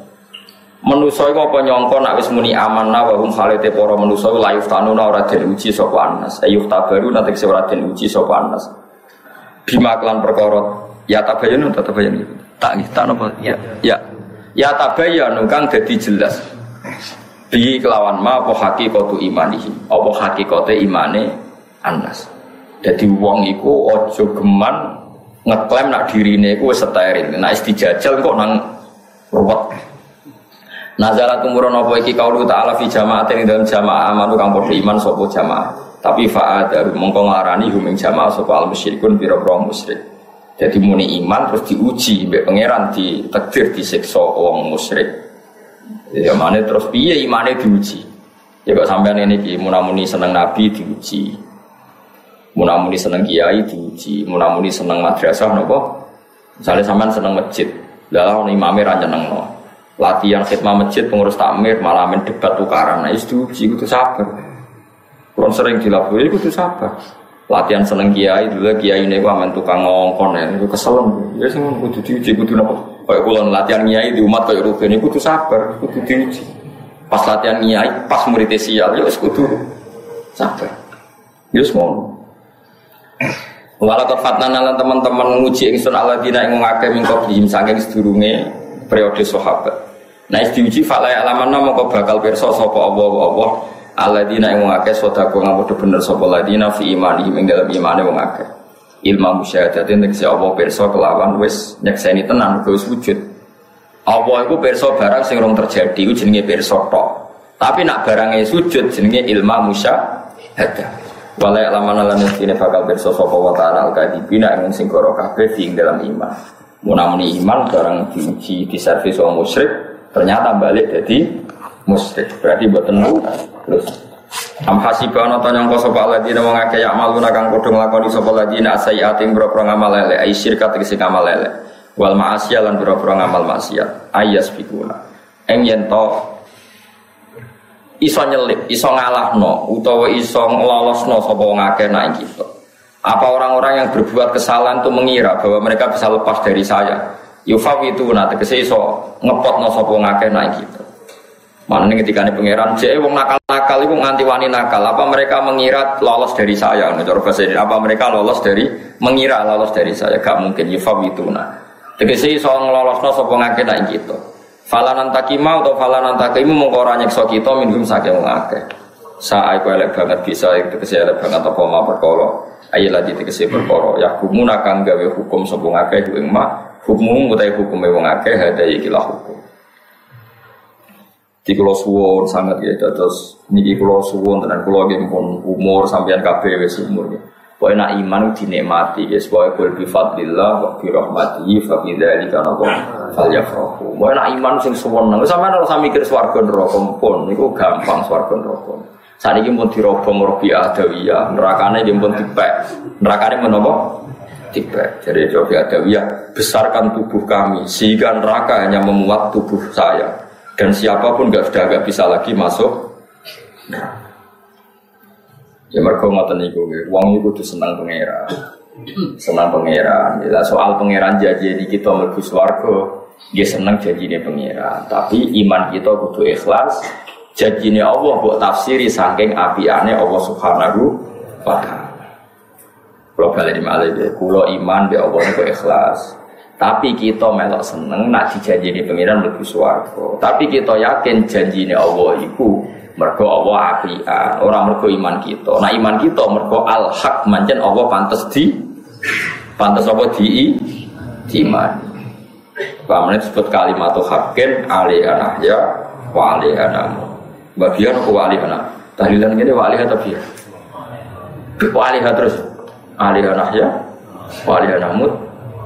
Manusa iku apa nyangka nek wis muni amanna wa hum khalite para manusa la yuftanuna ora den uji sapa anas. Ayuh tabaru nanti ora den uji sapa anas. Bima kelan perkara ya tabayun atau tabayun. Tak tak nopo ya ya. Ya tabayun kang jadi jelas. Bi kelawan ma apa hakikatu imanihi? Apa hakikate imane anas? Jadi wong iku ojo geman ngeklaim nak dirine iku wis steril istijajal kok nang ruwet Nazarat tumurun apa iki kaulu ta'ala fi jama'atin dalam jamaah amanu kang padha iman sapa jamaah tapi fa'adaru mongko ngarani huming jamaah sapa al musyrikun pira-pira musyrik. Jadi muni iman terus diuji mbek pangeran di takdir disiksa wong musyrik. Ya mana terus piye imane diuji. Ya kok sampean ini ki munamuni seneng nabi diuji. Munamuni seneng kiai diuji, munamuni seneng madrasah nopo. Misalnya sampean seneng masjid, lalu ono imame ra nyenengno. Latihan khidmah masjid pengurus takmir malah main debat tukaran, nah itu diuji itu sabar. Kalau sering dilakukan, itu tuh sabar. Latihan seneng kiai dulu kiai ini gua main tukang ngongkon ya, itu kesel. Ya sih kudu diuji, kudu nopo. Kayak kulon latihan kiai di umat kayak rugen, itu tuh sabar, kudu diuji. Pas latihan kiai, pas murid sial, ya kudu sabar. Ya semua. Walau kefatnan lan teman-teman nguji ingsun Allah dina ing ngake mingko bihim saking sedurunge periode sahabat. Nah, diuji falai alaman mongko bakal pirsa sapa Allah Allah Alladzina yang ngake sodako ngapodo bener sopo ladina fi imani ing dalam imane wong akeh. Ilmu musyahadatin tegese apa pirsa kelawan wis nyekseni tenan wis wujud. Apa iku pirsa barang sing rong terjadi iku jenenge pirsa tok. Tapi nak barangnya sujud jenenge ilmu musyahadah. Walai laman lan ini bakal pirsa sapa wa ta'ala al-kadibina ing sing karo kabeh dalam iman. Munamuni iman barang diuji di servis wong musyrik ternyata balik jadi musyrik. Berarti buat tenang Terus Am hasiba ana ta nyangka sapa ladina wong akeh yak malu kang padha nglakoni sapa ladina sayiating boro-boro ngamal lele ai syirkat tegese ngamal lele wal ma'asiyah lan boro-boro ngamal maksiat ayas bikuna eng yen to iso nyelip, iso ngalahno utawa iso nglolosno sapa wong akeh nak kita. Apa orang-orang yang berbuat kesalahan itu mengira bahwa mereka bisa lepas dari saya? Yufawi itu nanti kese iso ngepotno sapa wong akeh nak kita. Mana nih ketika ini pangeran, jadi wong nakal-nakal itu nganti wani nakal. Apa mereka mengira lolos dari saya? Nih bahasa ini, apa mereka lolos dari mengira lolos dari saya? Gak mungkin. Yufawi itu nah. Tegese iso nglolosno sapa ngake nak kita. Falanan takima atau falanan takimu mongko ora nyekso kita minum saking wong. Saat aku elek banget bisa tegese elek banget apa ma perkara. Lagi tegese perkara. Ya kang gawe hukum sapa ngake ing ma hukum utai hukume wong akeh hada ikilah hukum. Di kulo suwon sangat ya, terus niki kulo suwon tenan kulo pun umur sampean kabeh wis umur ya. Pokoke nak iman dinikmati ya, pokoke kul bi fadlillah wa bi rahmatihi fa bi dzalika napa falyafrahu. Pokoke nak iman sing suwon nang sampean ora usah mikir swarga neraka pun niku gampang swarga neraka. Saat ini pun dirobong robi adawiyah, nerakane dia pun dipek, nerakane menapa? Dipek. Jadi robi adawiyah, besarkan tubuh kami sehingga neraka hanya memuat tubuh saya. Dan siapa pun nggak sudah nggak bisa lagi masuk. Ya mereka ngoten niku uang itu tuh senang pangeran. Senang pangeran. Ya soal pangeran jadi di kita mlebu swarga dia senang jadi ini pangeran. Tapi iman kita kudu ikhlas. Jadi ini Allah buat tafsiri saking apiane Allah subhanahu wa ta'ala kalau balik di malah kulo iman be Allah itu ikhlas tapi kita melok seneng nak dijanjini pengiran lebih suwargo. Tapi kita yakin janjine Allah itu mergo Allah apian, orang mergo iman kita. Nah iman kita mergo al hak manjen Allah pantas di pantas apa di iman. Bagaimana disebut kalimat hakin ali ya wali anamu. Bagian aku wali anak. Tahlilan ini wali atau biar? Wali terus ali ya wali anamut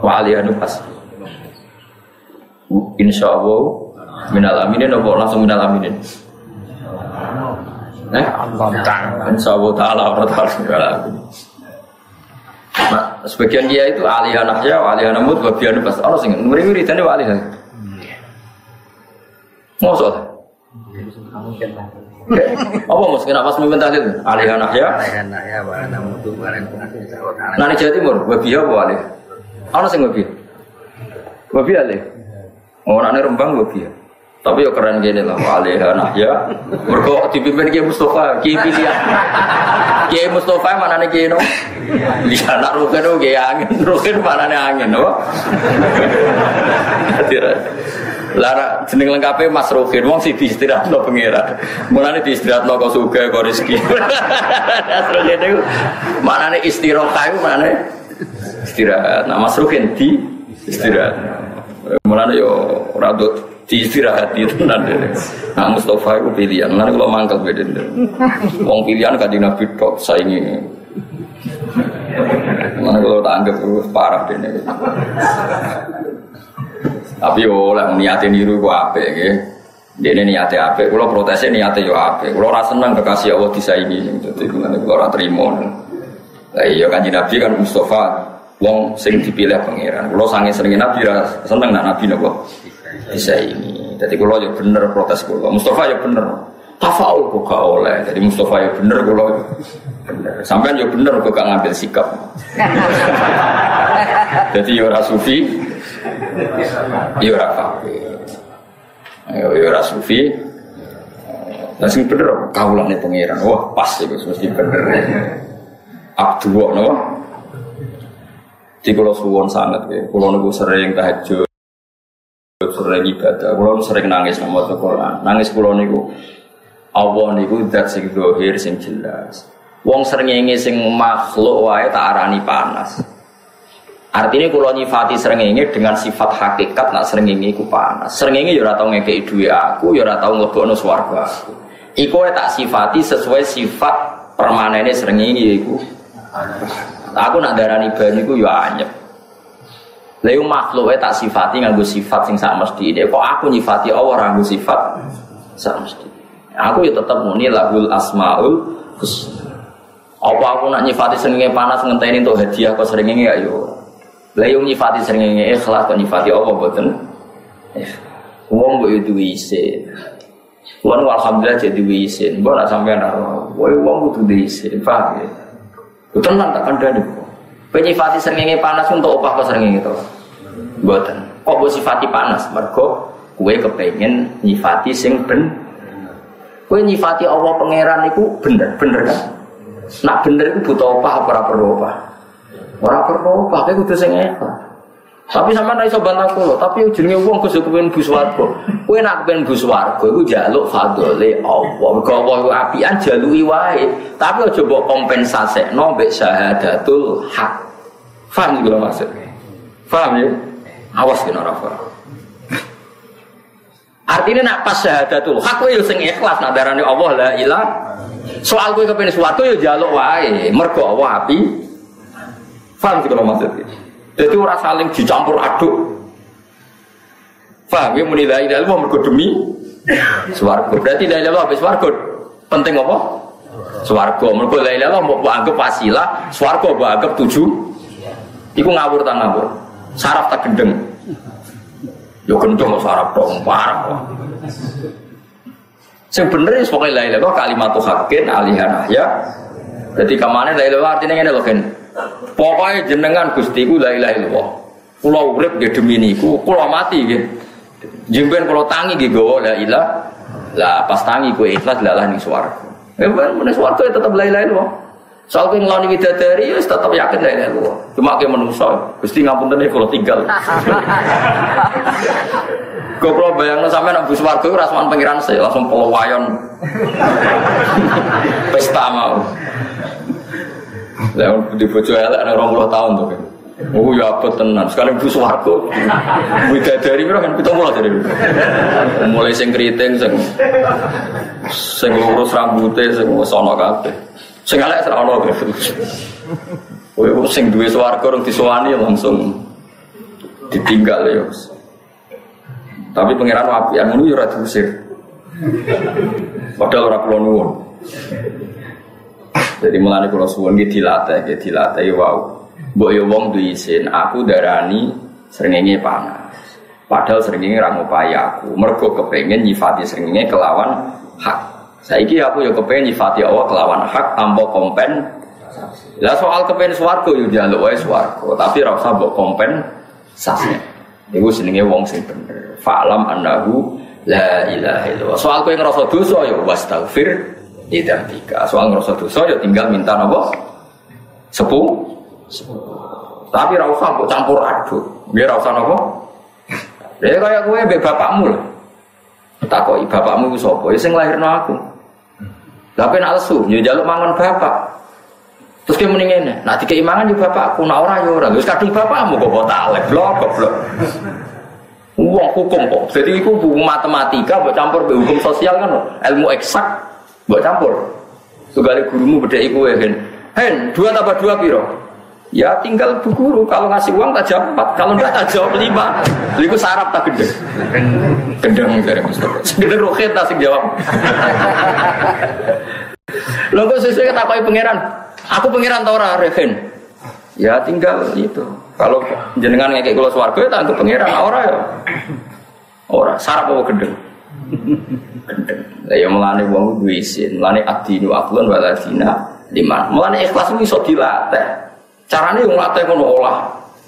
wa aliyah nukas insya Allah minal aminin apa langsung minal aminin? Eh? Insya Allah taala Allah taala minal aminin. Nah, sebagian dia itu alih anaknya, alih anamut, bagian pas Allah sing ngeri tadi alih. Ngosot. Apa mus kenapa pas mimpin itu? Alih anaknya. Alih anaknya, wa anamut, barang pengasih Nani Jawa Timur, babi apa alih? Ana sing ngopi. Ngopi ale. Orane rembang ngopi. Tapi yo keren gini lah, wali anak ya. Mergo dipimpin Kiai Mustafa, Kiai pilihan. Kiai Mustafa mana nih Kiai no? Bisa nak rugen Kiai angin, rugen mana nih angin no? Tidak. Lara jeneng lengkapnya Mas Rukin, wong sih diistirahat no pengira. Mulane diistirahat no kau suka kau rezeki. Mas Rukin itu mana nih istirahat, mana nih istirahat. Nah Mas Rukin di istirahat. Mulane yo rada di istirahat itu nanti. Nah Mustafa itu pilihan. Nanti kalau mangkel beda. Wong pilihan kan di Nabi tok saingi. Mana kalau tak anggap parah deh Tapi yo lah niatin niru apa ya? Dia ini niatnya apa? Kalau protesnya niatnya yo apa? Kalau rasa senang kekasih Allah disaingi, jadi kalau orang terima. Lah iya kan Nabi kan Mustafa wong sing dipilih pangeran. Kalau sange sering Nabi seneng nak Nabi nopo bisa ini. Jadi kalau ya bener protes kalau Mustafa ya bener. Tafaul kok gak oleh. Jadi Mustafa ya bener kalau bener. Sampai ya bener kok gak ngambil sikap. Jadi ya ora sufi, ya ora kafe. Ayo ya ora sufi. Nah sing bener kaulane pangeran. Wah pas itu mesti bener. Abdullah no di kalau suwon sangat ya kalau nunggu sering tahajud sering ibadah kalau sering nangis sama Quran nangis kalau niku Allah niku dat sing dohir sing jelas wong sering sing makhluk wae tak arani panas Artinya kalau nyifati serengenge dengan sifat hakikat nak serengenge ku panas. Serengenge ya ora tau ngekeki duwe aku, ya ora tau nglebokno swarga aku. Iku tak sifati sesuai sifat permanene serengenge iku Aku nak darani banyu ku yo anyep. Lalu makhluk tak sifati nganggo sifat sing sak mesti. Kok aku nyifati Allah nganggo sifat sak mesti. Aku ya tetap muni lahul asmaul husna. Apa aku nak nyifati seringnya panas ngenteni untuk hadiah kok seringnya ya yo. Lah yo nyifati seringnya ikhlas kok nyifati Allah boten. Eh, wong mbok itu ise. Kulo alhamdulillah jadi wisin, mbok nak sampean ora. Woi wong kudu diisin, paham ya? Ku tenan tak kandhani. Penyifati srengenge panas untuk opah apa srengenge itu? Mboten. Kok mbok sifati panas? Mergo kue kepengen nyifati sing ben Kue nyifati Allah pangeran itu bener, bener kan? Nak bener itu butuh opah apa ora perlu opah? Ora perlu kowe kudu sing. Tapi sama ora iso bantah tapi jenenge wong kudu kepen bu swarga. Kowe nak kepen bu swarga iku njaluk fadhole Allah. Mergo Allah apian jaluki wae. Tapi aja mbok kompensasekno mbek syahadatul hak. Faham iki lho maksud. Faham ya? Awas kena ora. Artinya nak pas syahadatul hak yo sing ikhlas nak darane Allah la ilah. Soal kowe kepen swarga yo njaluk wae. Mergo Allah api. Faham iki lho maksudnya. Jadi orang saling dicampur aduk. Faham ya muni la ilaha illallah demi swarga. Berarti la ilaha habis swarga. Penting apa? Swarga. Mergo la illallah mbok anggap wasilah, swarga mbok anggap tujuh. Iku ngawur ta ngawur. Saraf tak gendeng. Yo gendeng saraf dong, parah. Sing bener wis pokoke la ilaha kalimat haqqin alihan ya. Jadi ke mana la ilaha artinya ngene lho kan. Pokoknya jenengan Gusti ku la ilaha illallah. Kula urip nggih demi niku, kula mati nggih. Jemben kula tangi nggih gawa la ilaha. Lah pas tangi kowe ikhlas lah ning swarga. Ya ben men swarga tetep la ilaha illallah. Soal kowe ngeloni widadari ya tetep yakin la ilaha illallah. Cuma ke manusa, Gusti ngapunten kula tinggal. Goblok bayangno sampean nang bus warga ora sowan pangeran sih, langsung polo wayon. Pesta mau. Lah di bojo elek ana 20 tahun tuh. Oh ya apa tenan. Sekali bus warga. Widadari piro kan 70 jadi. Mulai sing kriting sing sing lurus rambutnya sing ana kabeh. Sing elek ora ono. Kowe sing duwe swarga rung disuwani langsung ditinggal ya. Tapi pangeran api yang ngono ya ora diusir. Padahal ora kula nuwun. Jadi mulane kula suwun nggih dilatih, nggih dilatih wow. Mbok yo wong duwe isin, aku darani srengenge panas. Padahal srengenge ra ngupaya aku. Mergo kepengin nyifati srengenge kelawan hak. Saiki aku yo kepengin nyifati Allah kelawan hak tanpa kompen. Lah soal kepengen swarga yo njaluk wae swarga, tapi ra usah kompen sasnya. Iku senenge wong sing bener. Fa'lam annahu la ilaha illallah. Soal kowe ngrasa dosa ya wastaghfir lidzambika. Soal ngrasa dosa ya tinggal minta napa? Sepu. Tapi ra usah kok campur aduk. Biar ra usah napa? Ya kaya kowe mbek bapakmu lho. Takoki bapakmu ku sapa? Ya sing lahirno aku. Lah penal lesu, ya njaluk mangon bapak. Terus dia mending ini, nah tiga imangan juga bapakku, nah ora ya ora. Terus kadung bapakmu kok kok talek, blok goblok. Uang hukum kok. Jadi itu buku matematika buat campur be hukum sosial kan, ilmu eksak buat campur. Segala gurumu beda iku ya kan. Hen, dua tambah dua piro? Ya tinggal bu guru, kalau ngasih uang tak jawab empat, kalau enggak tak jawab lima. Itu sarap tak gede. Gendeng dari Mustafa. Gendeng roket tak sih jawab. Lo kok sesuai ketahui pangeran? Aku pangeran tau ora Revin. Ya tinggal itu. Kalau jenengan ngekek kula swarga ya tak pangeran ora ya. Ora sarap apa gendeng. Lah ya mulane wong duwe isin, mulane adinu aqlun waladina liman. Mulane ikhlas itu iso dilatih. Carane wong latih ngono olah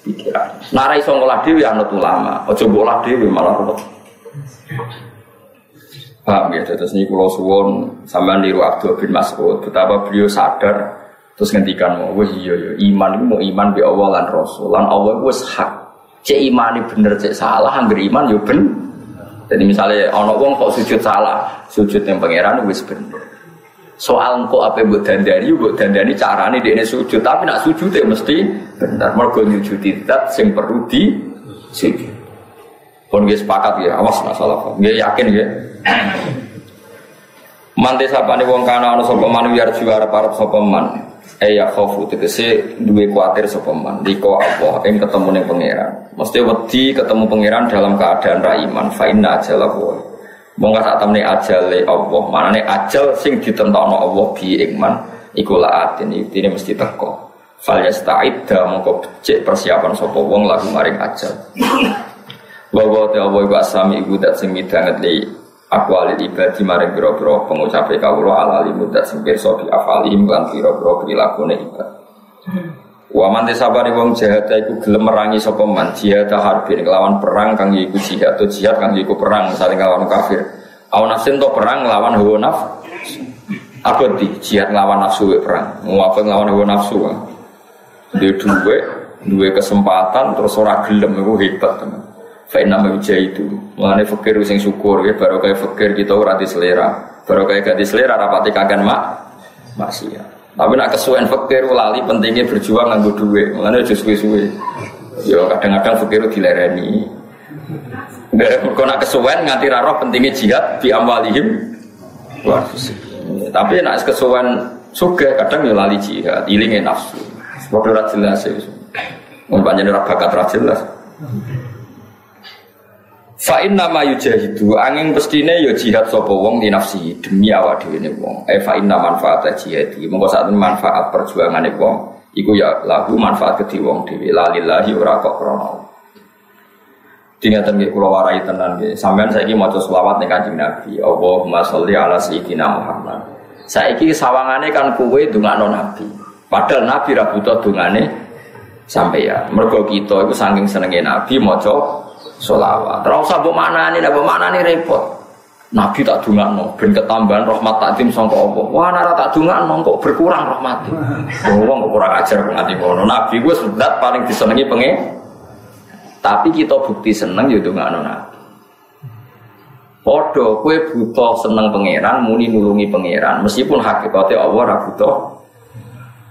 pikiran. Nara iso ngolah dhewe anut ulama, aja mbok olah dhewe malah repot. Paham ya, terus ini kalau suwon sampean niru Abdul bin Mas'ud betapa beliau sadar terus ngendikan mau wes iya iya iman itu mau iman bi Allah lan Rasul lan Allah wes hak cek iman bener cek salah angger iman yo ben jadi misalnya ono wong kok sujud salah sujud yang pangeran wes bener. Soal kok apa buat dandani buat dandani carane dia sujud tapi nak sujud ya mesti benar mergo nyujudi dat sing perlu di sujud. Pun dia sepakat ya awas masalah dia yakin ya Mantis apa nih wong kana ono sapa man biar juara para sapa man. Eh ya khofu tegese duwe kuatir sapa man. Diko apa ing ketemu ning pangeran. Mesti wedi ketemu pangeran dalam keadaan ra iman. Fa inna ajala wa. Monggo sak temne ajale Allah. Manane ajal sing ditentokno Allah bi iman iku laatin ini mesti teko. Fal yasta'id da mongko becik persiapan sapa wong lagu maring ajal. Bahwa te Allah iku asami iku dat sing midanget li aku alil ibadi maring biro-biro pengucap kawula ala limudat sing pirsa afalim lan biro-biro prilakune ibad Wa man sabari wong jihad iku gelem merangi sapa man jihad harbin kelawan perang kang iku jihad atau jihad kang iku perang saling lawan kafir. Awan nafsin to perang lawan hawa naf. Apa di jihad lawan nafsu perang. Ngapa lawan hawa nafsu. Dia duwe duwe kesempatan terus ora gelem iku hebat teman. Fa inna itu. Mulane fakir sing syukur ya baru kayak fakir kita ora selera. Baru kayak gak selera rapati kagan mak maksiat. Tapi nak kesuwen fakir lali pentingnya berjuang nganggo duit. Mulane aja suwe-suwe. Yo kadang-kadang fakir dilereni. Kau nak kesuwen nganti roh pentingnya jihad di amwalihim. Wah, tapi nak kesuwen suge kadang yo lali jihad, ilingnya nafsu. Waktu jelas ya. Mau banyak bakat jelas. Fa inna ma yujahidu angin pestine ya jihad sapa wong di nafsi demi awak dhewe ne wong. E fa inna manfaat jihadi. Monggo saat manfaat perjuangane wong iku ya lahu manfaat kedhi wong dhewe lalillahi ora kok krana. Tingatan nggih kula warai tenan nggih. Sampeyan saiki maca selawat ning Kanjeng Nabi. Allahumma sholli ala sayyidina Muhammad. Saiki sawangane kan kowe ndongakno Nabi. Padahal Nabi ra butuh sampai ya. Mergo kita iku saking senenge Nabi maca solawat. Terus usah mbok maknani, nek mbok maknani repot. Nabi tak dungakno ben ketambahan rahmat takdim sangka apa. Wah nara tak dungakno kok berkurang rahmat. Oh wong kok kurang ajar nganti ngono. Nabi gue sudah paling disenengi pengen. Tapi kita bukti seneng ya dungakno Nabi. Podo, kue butuh seneng pangeran, muni nulungi pangeran. Meskipun hakikatnya Allah ora butuh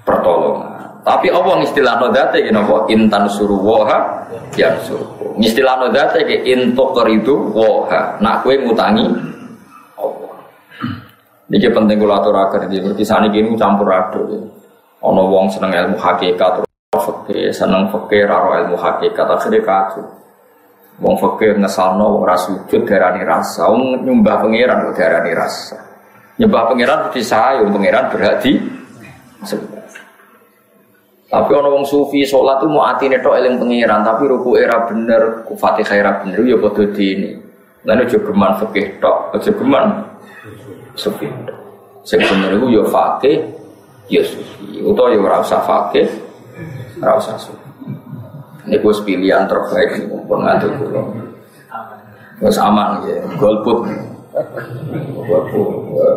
pertolongan. Tapi Allah istilah nodate ini apa? Intan suruh woha yang suruh. Istilah nodate ke intok itu woha. Nak kue ngutangi Allah. Ini penting aturakan di berarti sana gini campur aduk. Ono wong seneng ilmu hakikat, fakir seneng fakir raro ilmu hakikat, akhirnya kacau. Wong fakir ngesalno wong rasujud darani rasa, wong nyumbah pangeran darani rasa. Nyembah pangeran bisa, wong pangeran berarti tapi orang wong sufi sholat tuh mau hati neto eling pengiran, tapi ruku era bener, ku fatihah era bener, ya di ini. Lalu juga geman fakih tok, aja geman sufi. Sing bener itu ya fakih, ya sufi. Utau ya rasa fakih, rasa sufi. Ini gue pilihan terbaik ini pun ngatur gue. Gue aman ya, golput. Golput.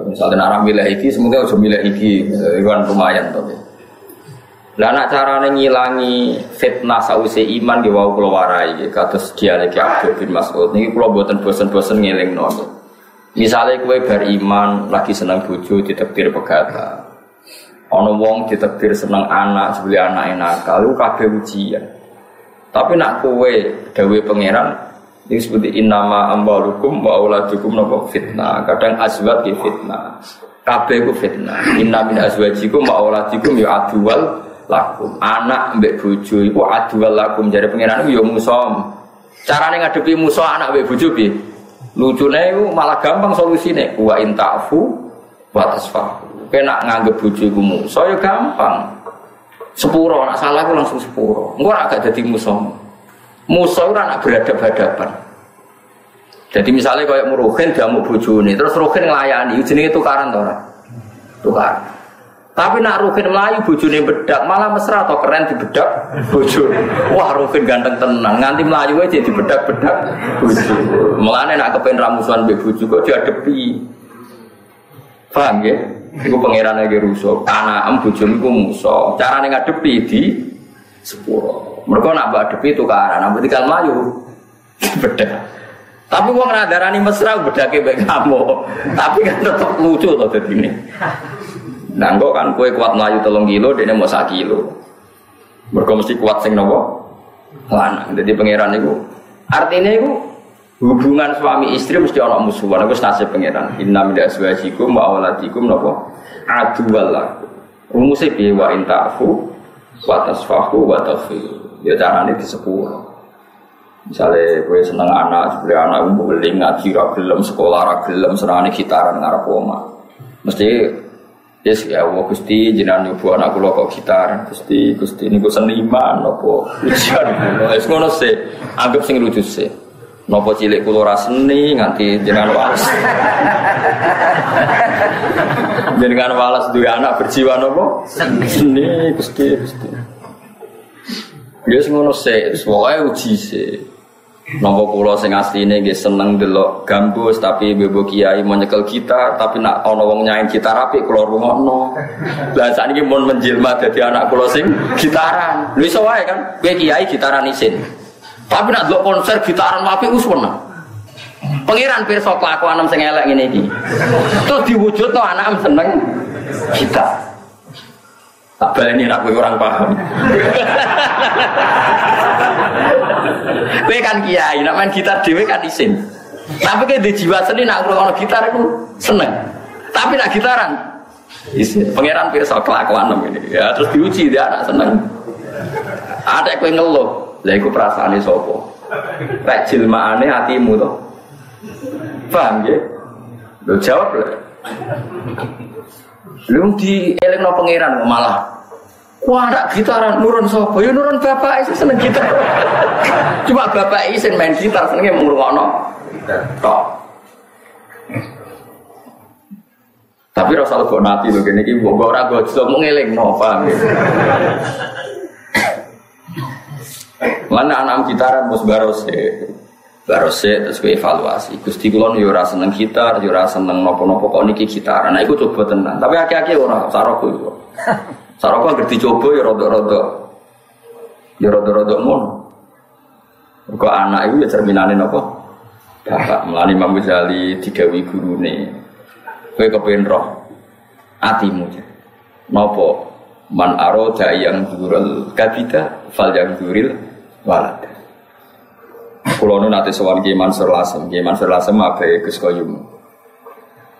Misalnya orang milih iki, semoga udah milih iki, itu kan lumayan tapi. Lah nak carane ngilangi fitnah sause iman di wau kula warai kados dia lagi Abdul bin Mas'ud niki kula boten bosen-bosen ngelingno. Misalnya kue beriman lagi senang bojo ditektir pegata. Ono wong ditektir seneng anak sebeli anak enak kalau kabeh ujian. Tapi nak kue dawe pangeran ini seperti innama amwalukum wa auladukum nopo fitnah. Kadang azwat fitnah. Kabeh ku fitnah. Inna min azwajikum wa auladikum ya aduwal lakum. Anak mbek bojo iku adual lakum jare pangeran yo musa. Carane ngadepi musa anak mbek bojo piye? Lucune iku malah gampang solusine. Wa in ta'fu wa tasfahu. Kena nganggep bojo iku musa ya gampang. Sepuro nak salah iku langsung sepuro. Engko ora gak dadi musa. Musa ora nak beradab-hadapan. Jadi misalnya kayak muruhin dia mau bojone, terus ruhin ngelayani, jenenge tukaran to ora? Tukaran. Tapi nak Rukin melayu bojone bedak malah mesra atau keren di bedak bojone. Wah Rukin ganteng tenang, nganti melayu aja di bedak-bedak bojone. Mulane nak kepen ramusuhan mbek bojo kok diadepi. Paham ya? Iku pangeran lagi rusuh. Anak em bojone iku musa. Carane ngadepi di sepuro. Mereka nak adepi tukaran, nak tinggal melayu bedak. Tapi uang radarani mesra bedake baik kamu. Tapi kan tetap lucu tuh ini. Nah, kok kan kue kuat melayu telung kilo, dia mau sak kilo. Mereka mesti kuat sing nopo lanang. Jadi pangeran itu artinya itu hubungan suami istri mesti orang musuhan. Aku nasib pangeran. Inna min aswajikum wa awladikum nopo aduwallah. Rumusnya piye wa intafu wa tasfahu wa taghfiru. Ya carane disepuro. Misalnya gue seneng anak, sebenarnya anak gue beli ngaji, gelem sekolah, gelem serani gitaran ngarep oma. Mesti Yes ya Allah Gusti jenengan nyoba anak kula kok gitar Gusti Gusti niku seniman apa ujian ngono wis ngono sih anggap sing lucu sih Nopo cilik kulo raseni nganti jenengan walas. jenengan walas dua anak berjiwa nopo? Seni, gusti, gusti. Dia ngono se, soalnya uji se. Nopo kulo sing asline nggih seneng delok gambus tapi bebo kiai mau gitar tapi nak ana wong nyain gitar apik kulo rungokno. Lah sakniki mun menjelma dadi anak kulo sing gitaran. Lha iso kan, kowe kiai gitaran isin. Tapi nak delok konser gitaran wapi wis menang. Pangeran pirsa kelakuan sing elek ngene iki. Terus diwujudno anak seneng gitar. Tak nak kowe orang paham. kowe kan kiai, nak main gitar dhewe kan isin. Tapi kayak di jiwa seni nak ngrungokno gitar aku seneng. Tapi nak gitaran isin. Pangeran pirsa kelakuan ini. Ya terus diuji dia anak seneng. Ada kowe ngeluh, lah iku perasaane sapa? Rek jilmaane hatimu to. Paham ya? Lo jawab lah. Lu di elingno pangeran kok malah Wah, ada gitaran nurun sapa? Ya nurun bapak itu seneng gitar. Cuma bapak isin main gitar senengnya ngurungokno. Tok. Tapi rasa kok nanti lho kene iki mbok ora gojo mung elingno, paham ya? Mana anak gitaran mus barose. Barose terus gue evaluasi. Gusti kulon yo ora seneng gitar, yo ora seneng nopo-nopo kok niki gitaran. Nah iku coba tenan. Tapi aki-aki ora saroko iku. Saroko ngerti coba ya rodok-rodok. Ya rodok-rodok ngono. Kok anak itu ya cerminane nopo? Bapak melani Imam Ghazali digawi gurune. Kowe kepen roh atimu. Nopo? Man aroda yang durul kabita fal yang duril walad. Kulo nu nate sowan Ki Mansur Lasem, Ki Mansur Lasem Gus Koyum.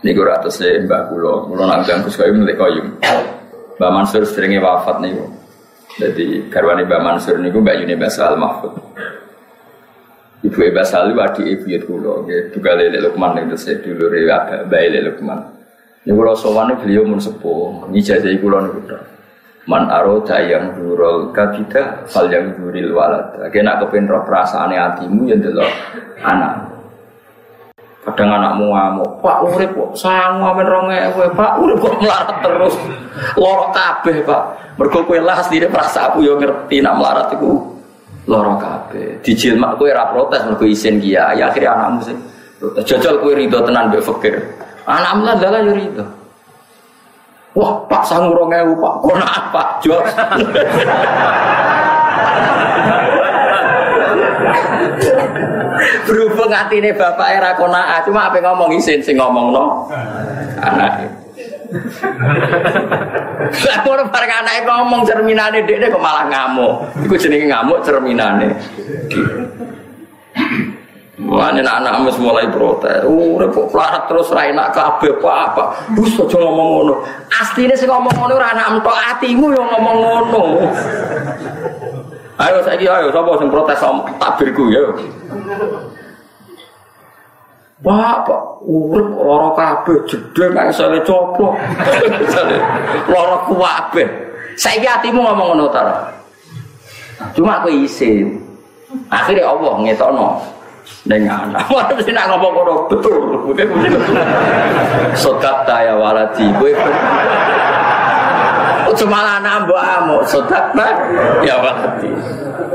Niku atese Mbah kula, kula nang Gus Koyum lek Koyum. Mbah Mansur seringnya wafat niku. Jadi garwane Mbah Mansur niku Mbak Yuni Basal Mahfud. Ibu Eba Salu adik ibu ya kulo, ya juga lele Lukman saya dulu rewa bayi lele Lukman. Ini kulo sowan beliau mun sepuh, ijazah kulo niku Man aroda yang durul kabida fal yang duril walad. Kena kepen roh perasaan hatimu ya delok anak. Kadang anakmu ngamuk, Pak urip kok sangu amen rong ewe, Pak urip kok melarat terus. Loro kabeh, Pak. Mergo kowe lah sendiri perasa aku yo ngerti nak melarat iku loro kabeh. Dijilmak kowe ora protes mergo isin kiai, ya akhirnya anakmu protes. Jajal kowe rido tenan mbek fakir. Anakmu lah dalah yo rido. Wah, Pak sangu rong ewu, Pak. Kona apa? Jos. Berhubung hati ini bapak era kona, cuma apa ngomong isin sing ngomong no anak. Lah ngono bareng anake ngomong cerminane dekne kok malah ngamuk. Iku jenenge ngamuk cerminane. Mulane anak anak mulai protes. Urip kok pelarat terus ra enak kabeh apa. Bus aja ngomong ngono. Asline sing ngomong ngono ora anak entok atimu ngomong ngono. Ayo saiki ayo sapa sing protes tabirku ya. Wah, Pak, urip lara kabeh jedhe nek sale coplok. Lara kabeh. Saiki atimu ngomong ngono ta. Cuma aku isin. Akhirnya Allah ngetokno ning anak. Waduh sing nak ngomong ngono betul. Sodat ta ya waladi kowe. Cuma anak mbok amuk sodat ya waladi.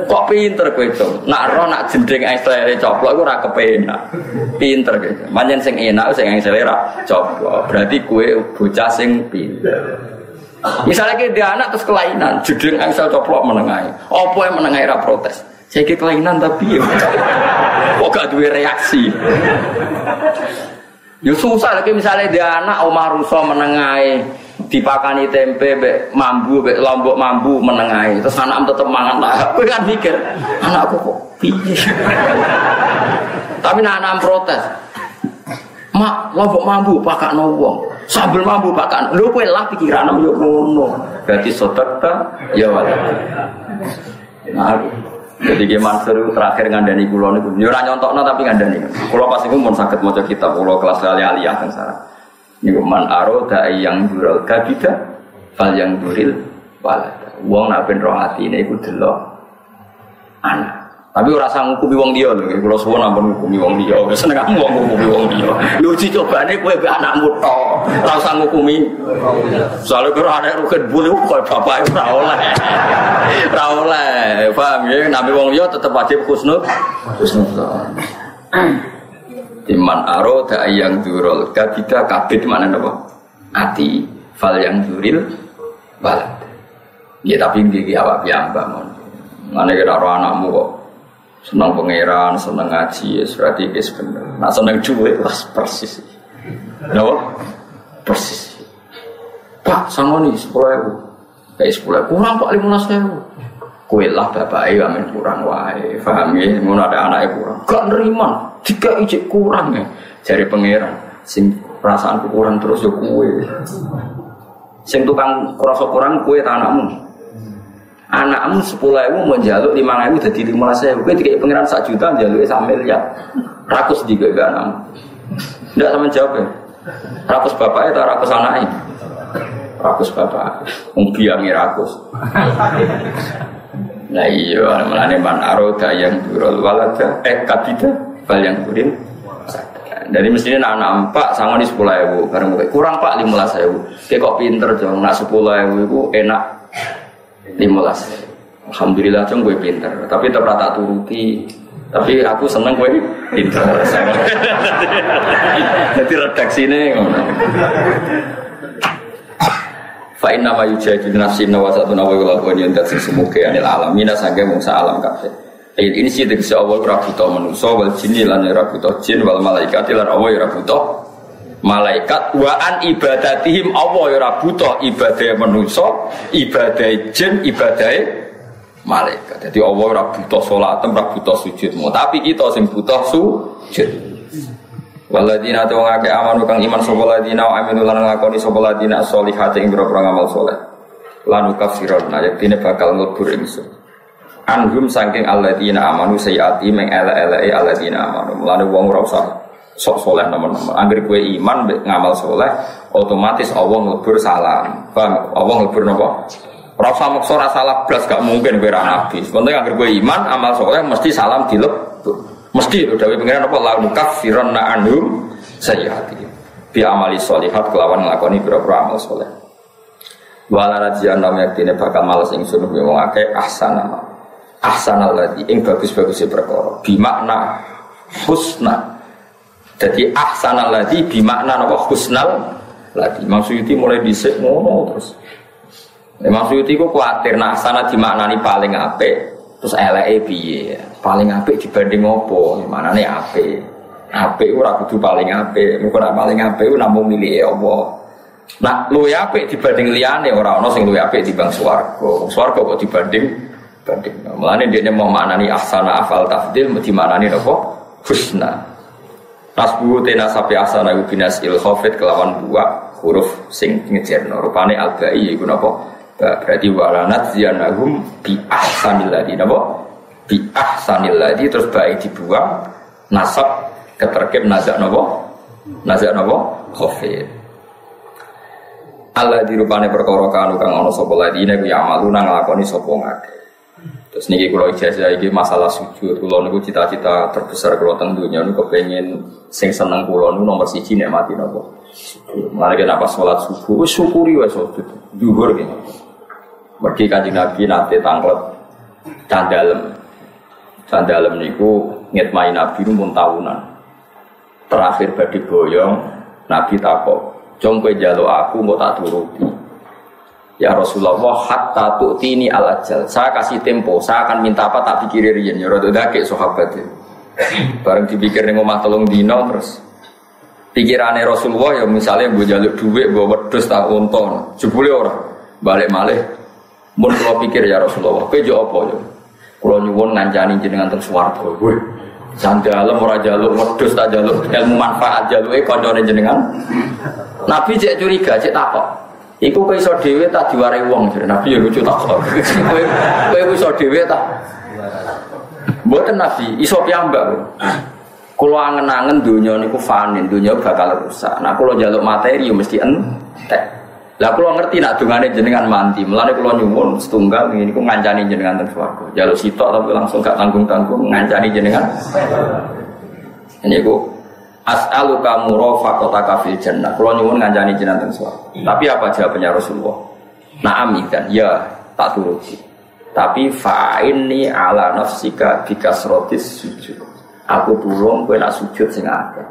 Kok pinter kowe itu? Nak roh nak jendring selera coplok iku ora kepenak. Pinter kowe. Manjen sing enak sing selera coplok. Berarti kowe bocah sing pinter. Misalnya dia anak terus kelainan, judeng engsel coplok menengai. Apa yang menengai ra protes? Saya ke kelainan tapi ya. Kok gak duwe reaksi? Ya susah lagi misalnya dia anak Omar Russo menengai dipakani tempe be mambu be lombok mambu menengai terus anak tetap mangan lah. Aku kan mikir anakku kok piye? Tapi anak protes mak lombok mambu pakai wong sambil mambu pakai lu kue lah pikiran yo ngono. Berarti sodaka ya wadah nah, jadi Ki Mansur terakhir ngandani kulo niku. Yo ora nyontokno tapi ngandani. Kulo pas iku mun saged maca kitab kulo kelas kali aliyah teng sarah. Niku man aro dai yang dural kabida fal yang duril walad. Wong nak ben roh atine iku delok anak. Tapi ora sang ngukumi wong liya lho, kula suwun ampun ngukumi wong liya. Seneng kamu wong ngukumi wong liya. Uji cobane kowe be anakmu tok, ora usah ngukumi. Soale kira anak rugen bulu kok bapak ora oleh. Ora oleh. Paham ya? Nabi wong liya tetep wajib husnul husnul. Iman aro da yang durul kabida kabid mana napa? Ati fal yang duril balad. Ya tapi nggih awak piyambak mon. Mana kira anakmu kok senang pangeran, senang ngaji, ya berarti guys bener. Nah senang duit, pas persis. Kenapa? Persis. Pak, sama nih sepuluh ribu. Kayak sepuluh ribu, kurang pak lima belas ribu. Kue lah bapak ibu amin kurang wae, paham ya? Mau ada anaknya kurang, gak nerima. Jika ijek kurang ya, cari pangeran. Sing perasaan kurang terus ya kue. Sing tukang kurang kurang kue tanahmu anakmu? Sepuluh ribu mau jaluk lima ribu jadi lima belas ribu gue tiga pengiran satu juta jaluk sama miliar rakus juga gak anakmu. Tidak sama jawab ya. Rakus bapaknya atau rakus anaknya? Rakus bapak. Umbiangi rakus nah iya melane man aroda yang durul walada eh kabida bal yang kurin dari mestinya anak empat sama di sepuluh ribu bareng kurang pak lima belas ribu. Kayak kok pinter dong nak sepuluh ribu itu enak. 15 Alhamdulillah cuma gue pinter. Tapi tetap tak turuti. Tapi aku seneng gue pinter. Jadi redaksi ini Fa inna ma yujadilu nafsi nawa satu nawa wala wa yang dat semuke anil alam. Mina sange mungsa alam kafe Ayat ini sih dari Allah rabuto manusia wal jinni lan rabuto jin wal malaikat lan Allah rabuto malaikat wa an ibadatihim Allah ya butuh ibadah manusia ibadah jin ibadah malaikat. Jadi butuh salat ora butuh sujudmu tapi kita sing butuh sujud waladina tu ngake amanu kang iman sapa ladina wa aminu lan nglakoni sapa ladina sholihati ing boro ngamal saleh lan kafiron nah yektine bakal nglebur ingsun anhum saking alladzina amanu sayati meng ele-ele alladzina amanu mulane wong ora usah sok soleh nomor-nomor. Angger kue iman ngamal soleh, otomatis Allah ngelebur salam. Bang, Allah ngelebur nopo. Rasa maksa rasa salah belas gak mungkin kue nabi. Penting angger kue iman amal soleh mesti salam dilebur. Mesti itu dari pengiran apa lalu kafiron na anhum sayyati. Bi amali solihat kelawan ngelakoni berapa amal soleh. Wala rajian nam yaktine bakal males ing sunuh yang ngake ahsana ahsana lagi ing bagus-bagusnya perkara. Bi makna husna jadi ahsanal lagi bimakna napa husnal lagi. Maksudnya mulai disik ngono terus. Ya, maksudnya ku kuatir nah ahsana dimaknani paling apik terus eleke piye? Paling apik dibanding opo? Mana nih apik? Apik ora kudu paling apik. Mergo nek paling apik ku namung milih Allah. Nah, lu apik dibanding liyane ora ana sing luwih apik dibanding swarga. Swarga kok dibanding banding. Mulane dia mau maknani ahsana afal tafdil dimaknani apa? Husna. Nasbu tena sapi asana iku binas il khofit kelawan dua huruf sing ngejerno rupane albai iku napa berarti walanat zianahum bi ahsanil ladzi napa? Bi ahsanil ladzi terus baik dibuang nasab keterkep nazak napa? Nazak napa? Khofit Allah dirupane perkara kanu kang ana sapa ladine ku amaluna nglakoni sapa ngake. Terus niki kalau ijazah ini masalah sujud, kalau niku cita-cita terbesar kalau tentunya niku kepengen sing seneng kulo niku nomor siji nek mati nopo. Malah pas sholat subuh, syukuri wis sujud, duhur gitu. Mergi kanjeng Nabi nate tanglet candalem. Candalem niku ngitmai Nabi pun tahunan. Terakhir badi boyong, Nabi takok, "Jong kowe njaluk aku mau tak turuti." Ya Rasulullah hatta tu'tini al ajal. Saya kasih tempo, saya akan minta apa tak pikir riyen ya rada dake sahabat itu. Bareng dipikir ning omah telung dino terus pikirane Rasulullah ya misalnya gue jaluk duit, gue wedhus tak untung, jebule ora balik malih. Mun kula pikir ya Rasulullah, kowe yo apa yo? Kula nyuwun ngancani jenengan teng swarga kowe. Sandalem ora jaluk wedhus tak jaluk ilmu manfaat jaluke kancane jenengan. Nabi cek curiga, cek takok. Iku kowe iso dhewe tak diwarai wong jare Nabi ya lucu tak kok. Kowe kowe iso dhewe tak. Mboten Nabi, iso piyambak. Kulo angen-angen dunia niku fani, dunia bakal rusak. Nah kulo jaluk materi mesti entek. Lah kalau ngerti nak dungane jenengan manti, mulane kalau nyuwun setunggal ini ku ngancani jenengan teng swarga. Jaluk sitok tapi langsung gak tanggung-tanggung ngancani jenengan. Ini ku as'alu kamu rafaqata kafil jannah. Kalau nyuwun ngancani jenengan teng swarga. Tapi apa jawabannya Rasulullah? Naam ikan, ya tak turuti. Tapi fa'inni ala nafsika bikasrotis sujud. Aku tulung kowe nak sujud sing akeh.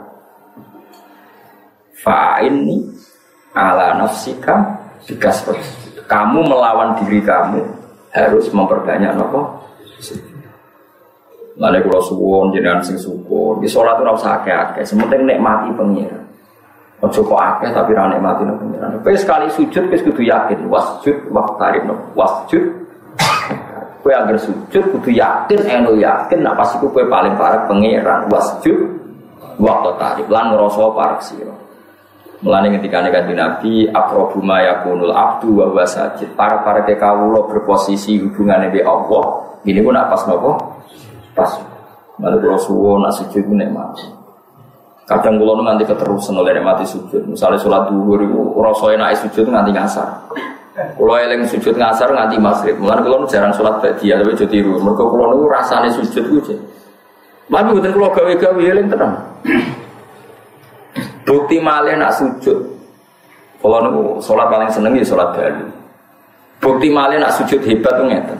Fa'inni ala nafsika bikas kamu melawan diri kamu harus memperbanyak nopo Lalu kalau suwon jenengan sing syukur, di sholat itu rasa akeh akeh. Sementing nikmati pengiran. Ojo kok akeh tapi ra nikmati no pengiran. Kowe sekali sujud wis kudu yakin wasjud waqtarib no wasjud. Kowe agar sujud kudu yakin eno yakin nak pas iku kowe paling parek pengiran wasjud waktu tarif lan ngrasa parek sira. Mulane ketika kanjeng Nabi akrobu ma yakunul abdu wa huwa sajid. Para para kawula berposisi hubungannya be Allah. Ini pun pas nopo? Pas. Lalu kalau suwon nak sujud mati. Kadang kula nu nganti keterusan oleh mati sujud. Misalnya sholat duhur itu rasa enak sujud nganti ngasar. Kulo eling sujud ngasar nganti maghrib. Mulane kula nu jarang sholat badiah tapi jadi tiru. Mergo kula nu rasane sujud ku Tapi mboten kula gawe-gawe eling tenang. Bukti malih nak sujud. Kalau nu sholat paling seneng ya sholat baru. Bukti malih nak sujud hebat tuh ngeten.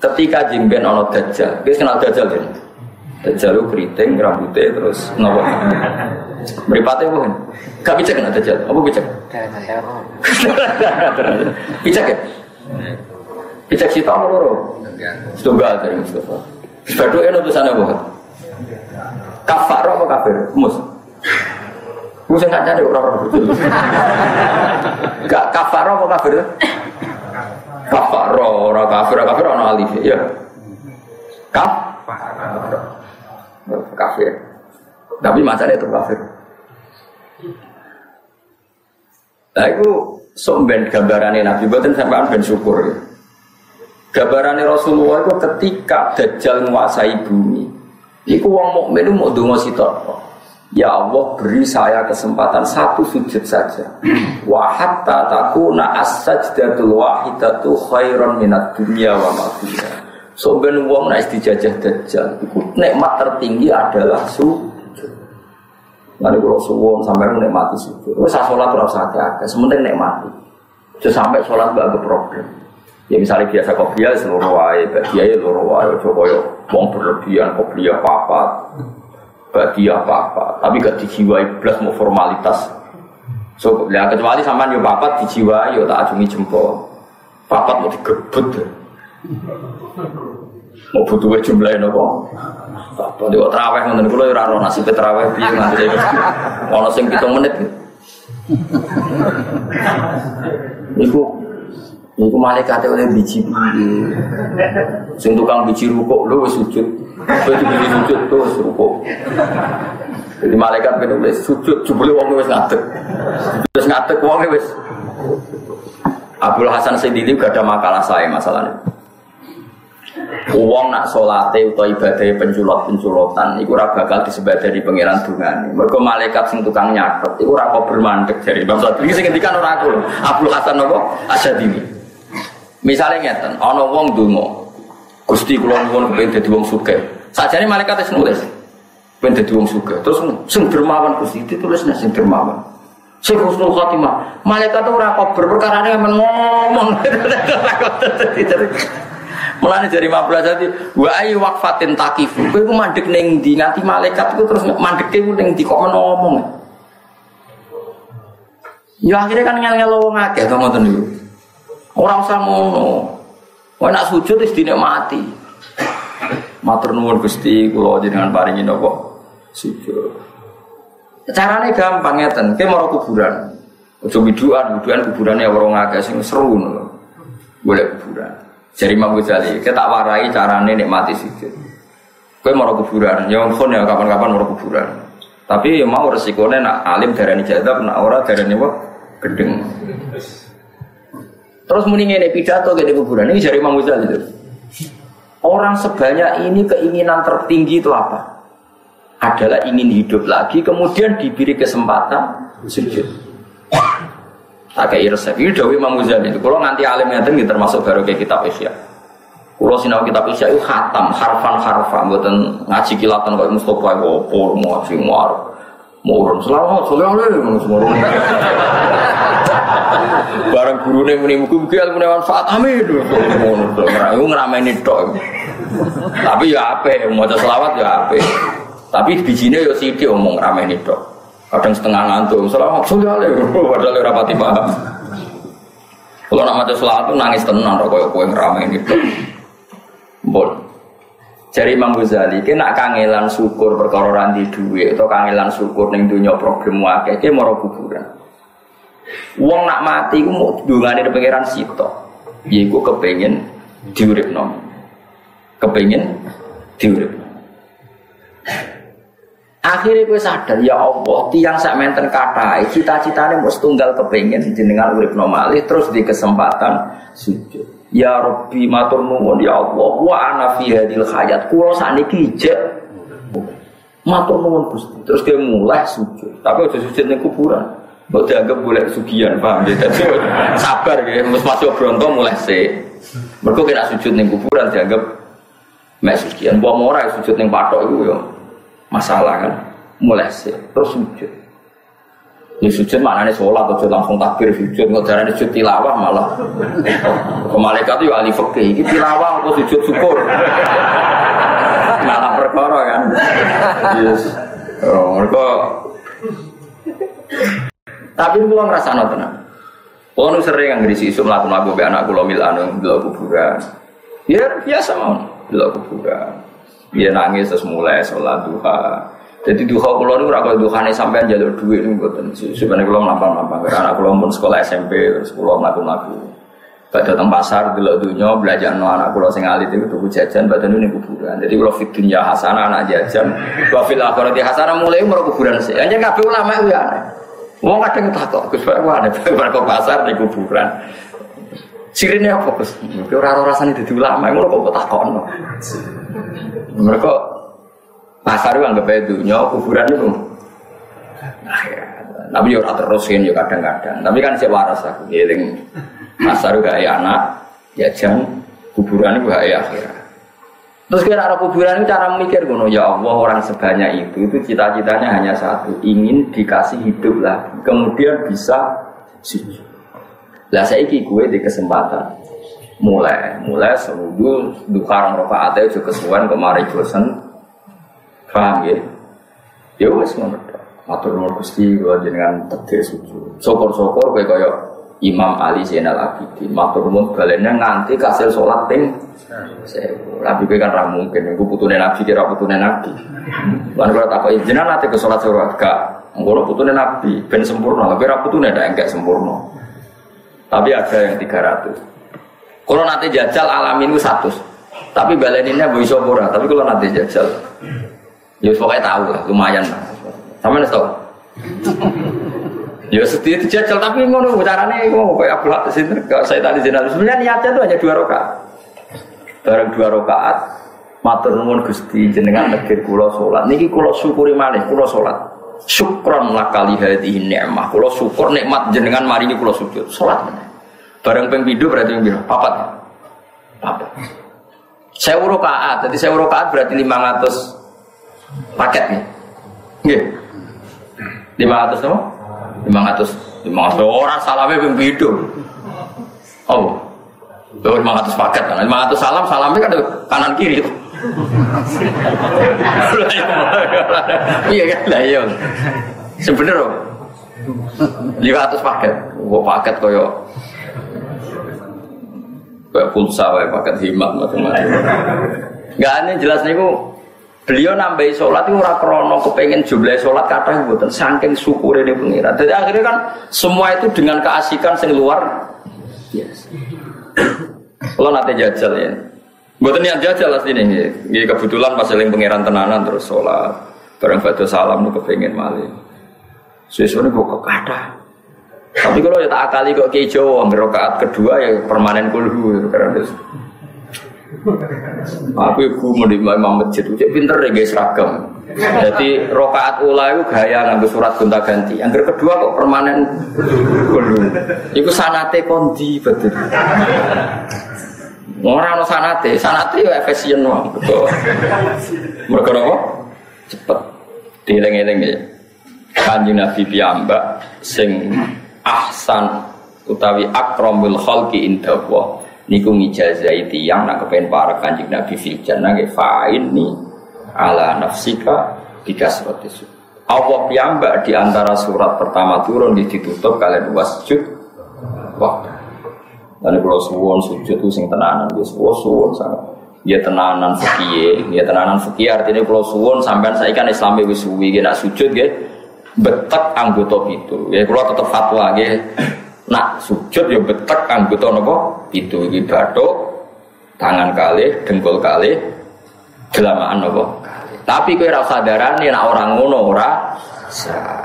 Ketika jimben ono dajjal, dia kenal dajjal kan? Dajjal lu keriting, rambutnya terus nopo. Meripatnya pun. Gak bisa kena dajjal. Apa bisa? Bisa ya? Bisa sih tahu loro. Setunggal dari Mustafa. Sebab itu utusan apa? Kafar apa kafir? Mus. Gue sing kancane orang-orang betul. Gak kafar apa kafir? Kafar orang kafir, kafir orang alif ya. Kaf? Kafir. Tapi macamnya itu kafir. Nah itu somben gambarannya Nabi Buatan sampai ben syukur ya. Gambarannya Rasulullah itu ketika Dajjal menguasai bumi. Iku wong mukmin mau donga sitok. Ya Allah beri saya kesempatan satu sujud saja. Wa hatta takuna as-sajdatul wahidatu khairan minat dunya wa ma. So ben wong nek dijajah dajjal iku nikmat tertinggi adalah sujud. Lalu kalau suwon sampai nikmati sujud. Wes sholat ora usah akeh, sementing nikmati. Terus sampai sholat gak ada problem. Ya misalnya biasa kopiah seluruh wae, bagian seluruh wae, coba yo wong berlebihan kopiah apa bagi apa-apa, tapi gak dijiwai belas mau formalitas. So, ya kecuali sama yo papat dijiwai yo tak acungi jempol. Papat mau digebut. Mau butuh jumlahnya nopo. Papat yo teraweh ngoten kula ora ono nasib teraweh piye nganti ono sing 7 menit. Iku Iku malaikat oleh biji biji. Sing tukang biji lu wis sujud. Kowe biji sujud tuh wis rukuk. Jadi malaikat ben wis sujud jebule wong wis ngadeg. Terus ngadeg wong wis Abdul Hasan Sayyidi gak ada makalah saya masalahnya. Uang nak solate atau ibadah penculot penculotan, iku ora bakal disebut di pangeran dungan. Mereka malaikat sing tukang nyatet, iku ora kok bermandek dari bangsa. Ini sing ngendikan ora aku, Abdul Hasan nopo Asyadini. Misalnya ngeten, ana wong donga. Gusti kula nuwun kepengin dadi wong sugih. Sajane malaikat wis nulis. Kepengin dadi wong sugih. Terus sing dermawan Gusti ditulisnya sing dermawan. Sing husnul khotimah. Malaikat ora kok berperkara men ngomong. Mulane dari 15 tadi wa ayi waqfatin takifu. Kowe ku mandek ning ndi nganti malaikat itu terus mandeke ku ning ndi kok ngomong. Ya akhirnya kan ngel-ngel wong akeh to ngoten niku. Orang usah ngono. Wah nak sujud wis dinikmati. Matur nuwun Gusti kula jenengan paringi napa sujud. Carane gampang ngeten, ke mau kuburan. Ojo biduan, biduan kuburannya orang agak sing seru. Boleh kuburan. Jadi Imam Ghazali, kita tak warai carane nikmati sujud. Kowe mau kuburan, ya pun ya kapan-kapan mau kuburan. Tapi ya mau resikonya nak alim darani jadab, nak ora darani apa? Gedeng. Terus muni ngene pidato ke kuburan ini dari Imam Ghazali itu. Orang sebanyak ini keinginan tertinggi itu apa? Adalah ingin hidup lagi, kemudian diberi kesempatan sujud. Tak kayak resep. Ini Dawi Imam Ghazali. Kalau nanti alim ngeten gitu termasuk baru kayak kitab Isya. Kalau sinau kitab Isya itu khatam, harfan harfan, buatan ngaji kilatan kayak Mustafa, opo, ngaji muar, murun. Selamat, selamat, selamat. Barang guru nih muni mugi mugi ilmu manfaat amin. Ngono ngerameni tok. Tapi ya ape, mau selawat ya ape. Tapi bijine ya sithik omong ngerameni tok kadang setengah ngantuk selamat sudah padahal ora pati paham kalau nak selawat tuh nangis tenang kok koyo kowe ngrame ini Bol. Jadi Imam Ghazali, kena kangelan syukur perkara ranti duit atau kangelan syukur ning dunia problem wae, ki moro kuburan. Wong nak mati ku mau dungane di pangeran sito. Yaiku kepengin diuripno. Kepengin diuripno. Akhirnya gue sadar, ya Allah, tiang sak menten kata, cita-citanya mau tunggal kepengen jenengan urip nomali, terus di kesempatan sujud. Ya Rabbi matur nuwun ya Allah, wa ana fi hadil hayat, kula sakniki ijek matur nuwun Gusti. Terus dia mulai sujud, tapi udah sujud ning kuburan. Mbok dianggap boleh sugihan, paham ya? Jadi sabar ya, mus masuk bronto mulai se. Mergo kena sujud ning kuburan dianggap mek sugihan. Mbok ora sujud ning patok iku ya masalah kan mulai sih terus sujud Ya sujud mana nih sholat atau langsung takbir sujud. Nggak darah sujud tilawah malah. Ke malaikat itu ahli fakih ini tilawah atau sujud syukur? Malah perkara kan? Yes. oh, mereka tapi kalau ngerasa no tenang kalau sering yang ngisi isu melakukan lagu be anak kulo mil anu belok kuburan. Ya biasa mau belok kuburan. Dia nangis terus mulai sholat duha. Jadi duha kulo itu rakyat duha nih sampai jalur duit nih buatan. Sebenarnya kulo lampang lampang karena anak kulo pun sekolah SMP terus kulo ngaku ngaku. Gak datang pasar di dunia belajar no anak kulo sing alit itu tuh jajan badan ini kuburan. Jadi kulo fit dunia hasanah anak jajan. Wafil akhirati hasanah mulai mau kuburan sih. Hanya ngapain ulama itu ya. Mau kadang takut, Gus Pak, ada ke pasar di kuburan. Sirine apa Gus? Ora ora rasane dadi ulama, ngono kok takon. Mereka pasar itu anggap aja dunia kuburan itu. Nah, ya. Tapi ya terusin ya kadang-kadang. Tapi kan saya waras aku. Giling pasar itu kayak anak, jajan, kuburan itu kayak akhirat. Terus kira arah kuburan itu cara mikir gono ya Allah orang sebanyak itu itu cita-citanya hanya satu ingin dikasih hidup lagi kemudian bisa sujud. Lah saya gue di kesempatan mulai mulai seminggu dukar rokaat itu kesuwen kemarin bosan paham ya. Ya wes ngono matur nuwun Gusti kula jenengan tegek sujud syukur-syukur kowe kaya Imam Ali Zainal Abidin. Matur nuwun balenya nganti kasil ping sewu. Tapi kowe kan ra mungkin. Iku putune Nabi kira putune Nabi. Lan kula takoki jenengan nate ke salat surat gak? Ngono putune Nabi ben sempurna. Tapi ra putune enggak sempurna. Tapi ada yang 300 kalau nanti jajal alamin itu satu, tapi baleninnya bisa murah. Tapi kalau nanti jajal, ya pokoknya tahu lah, lumayan lah. Sama nih tahu. Ya sedih jajal tapi ngono caranya ngono kayak Abdul itu kalau saya tadi jenazah sebenarnya niatnya itu hanya dua rakaat. Barang dua rakaat matur nuwun Gusti jenengan negir kula salat. Niki kula syukuri malih kula salat. Syukron lakali hadhihi ni'mah. Kula syukur nikmat jenengan mari ini kula sujud. Salat. Barang ping berarti ping Papat. Papat. Saya kaat, jadi saya kaat berarti 500 paket nih. Nggih. 500 no? 500 500 orang salamnya ping pindho. Oh. Lho 500 paket kan. 500 salam salamnya kan kanan kiri. Iya kan lah iya. Sebenernya 500 paket. Gua paket koyo kayak pulsa kayak paket himat macam-macam nggak aneh jelas nih beliau nambahi sholat itu ora krono kepengen jumlah sholat kata buatan saking syukur ini pengira jadi akhirnya kan semua itu dengan keasikan sing luar yes. nanti jajal ya. Buatan yang jajal lah sini ya kebetulan pas saling pengiran tenanan terus sholat. Bareng batu salam nu kepengen malih. Sesuatu kok kata tapi kalau ya tak akali kok kejo, rakaat kedua ya permanen kulhu karena Aku ibu mau di imam masjid, cek pinter deh guys seragam. Jadi rokaat ula itu gaya ngambil surat gonta ganti. Yang kedua kok permanen. Iku sanate kondi betul. Orang no sanate, sanate ya efisien wong. Mereka nopo cepet. Dileng-eleng ya. Kanjeng Nabi piyambak sing ahsan utawi akramul khalqi inda Allah niku ngijazai tiyang nak kepen para kanjeng Nabi fil jannah ge fa'in ni ala nafsika bikasratis Allah piyambak di antara surat pertama turun di ditutup kalian wasjud waktu dan kalau suwon sujud itu sing tenanan dia kalau suwon sangat. Dia tenanan fikih dia tenanan fikih artinya kalau suwon sampean saya kan Islam wis suwi sujud dia betek anggota itu ya kalau tetap fatwa dia Nak sujud ya betek anggota nopo itu iki tangan kali, dengkul kali, delamaan nopo. Tapi kowe ora nak orang ngono ora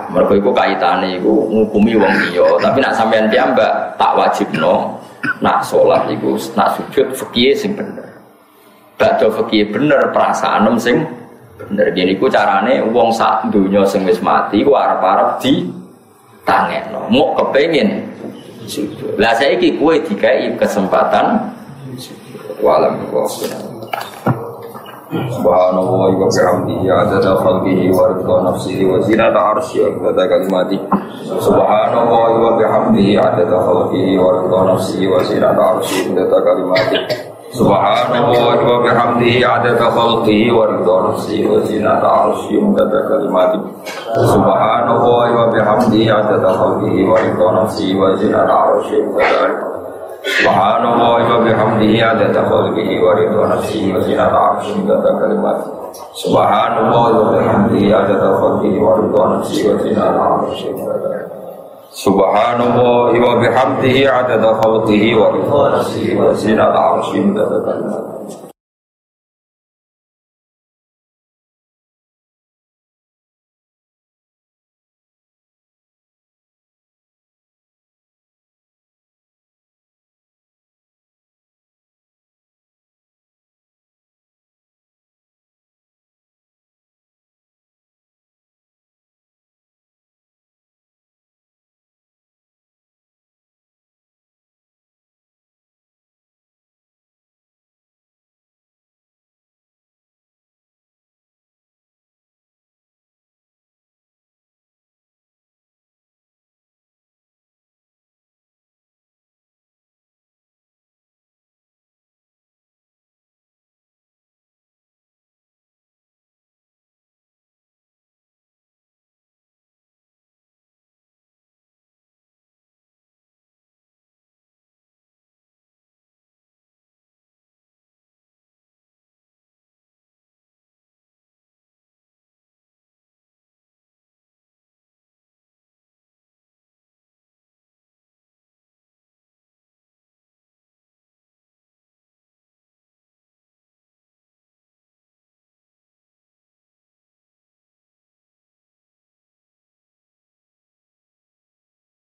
mereka iku kaitane ngukumi wong liya, tapi nak sampean piyambak tak wajibno nak sholat iku nak sujud fikih sing bener. Badha fikih bener perasaan sing bener. Gini ku carane wong sak donya sing wis mati ku arep-arep di tangekno. Mau kepengin sujud. Lah saiki kowe dikai kesempatan walam Subhanallah wa bihamdihi adada khalqihi wa ridha nafsihi wa zinata arsyihi wa adada kalimati Subhanallah wa bihamdihi adada khalqihi wa nafsihi wa zinata arsyihi wa Subhanallah wa bihamdihi adada khalqihi wa ridha nafsihi wa zinata arsyihi wa adada kalimati Subhanallah wa bihamdihi adada khalqihi wa ridha nafsihi wa zinata arsyihi wa adada Subhanallah wa bihamdihi adada khalqihi wa ridha nafsihi wa zinata arsyihi wa adada kalimati Subhanallah wa bihamdihi adada khalqihi wa ridha nafsihi wa zinata arsyihi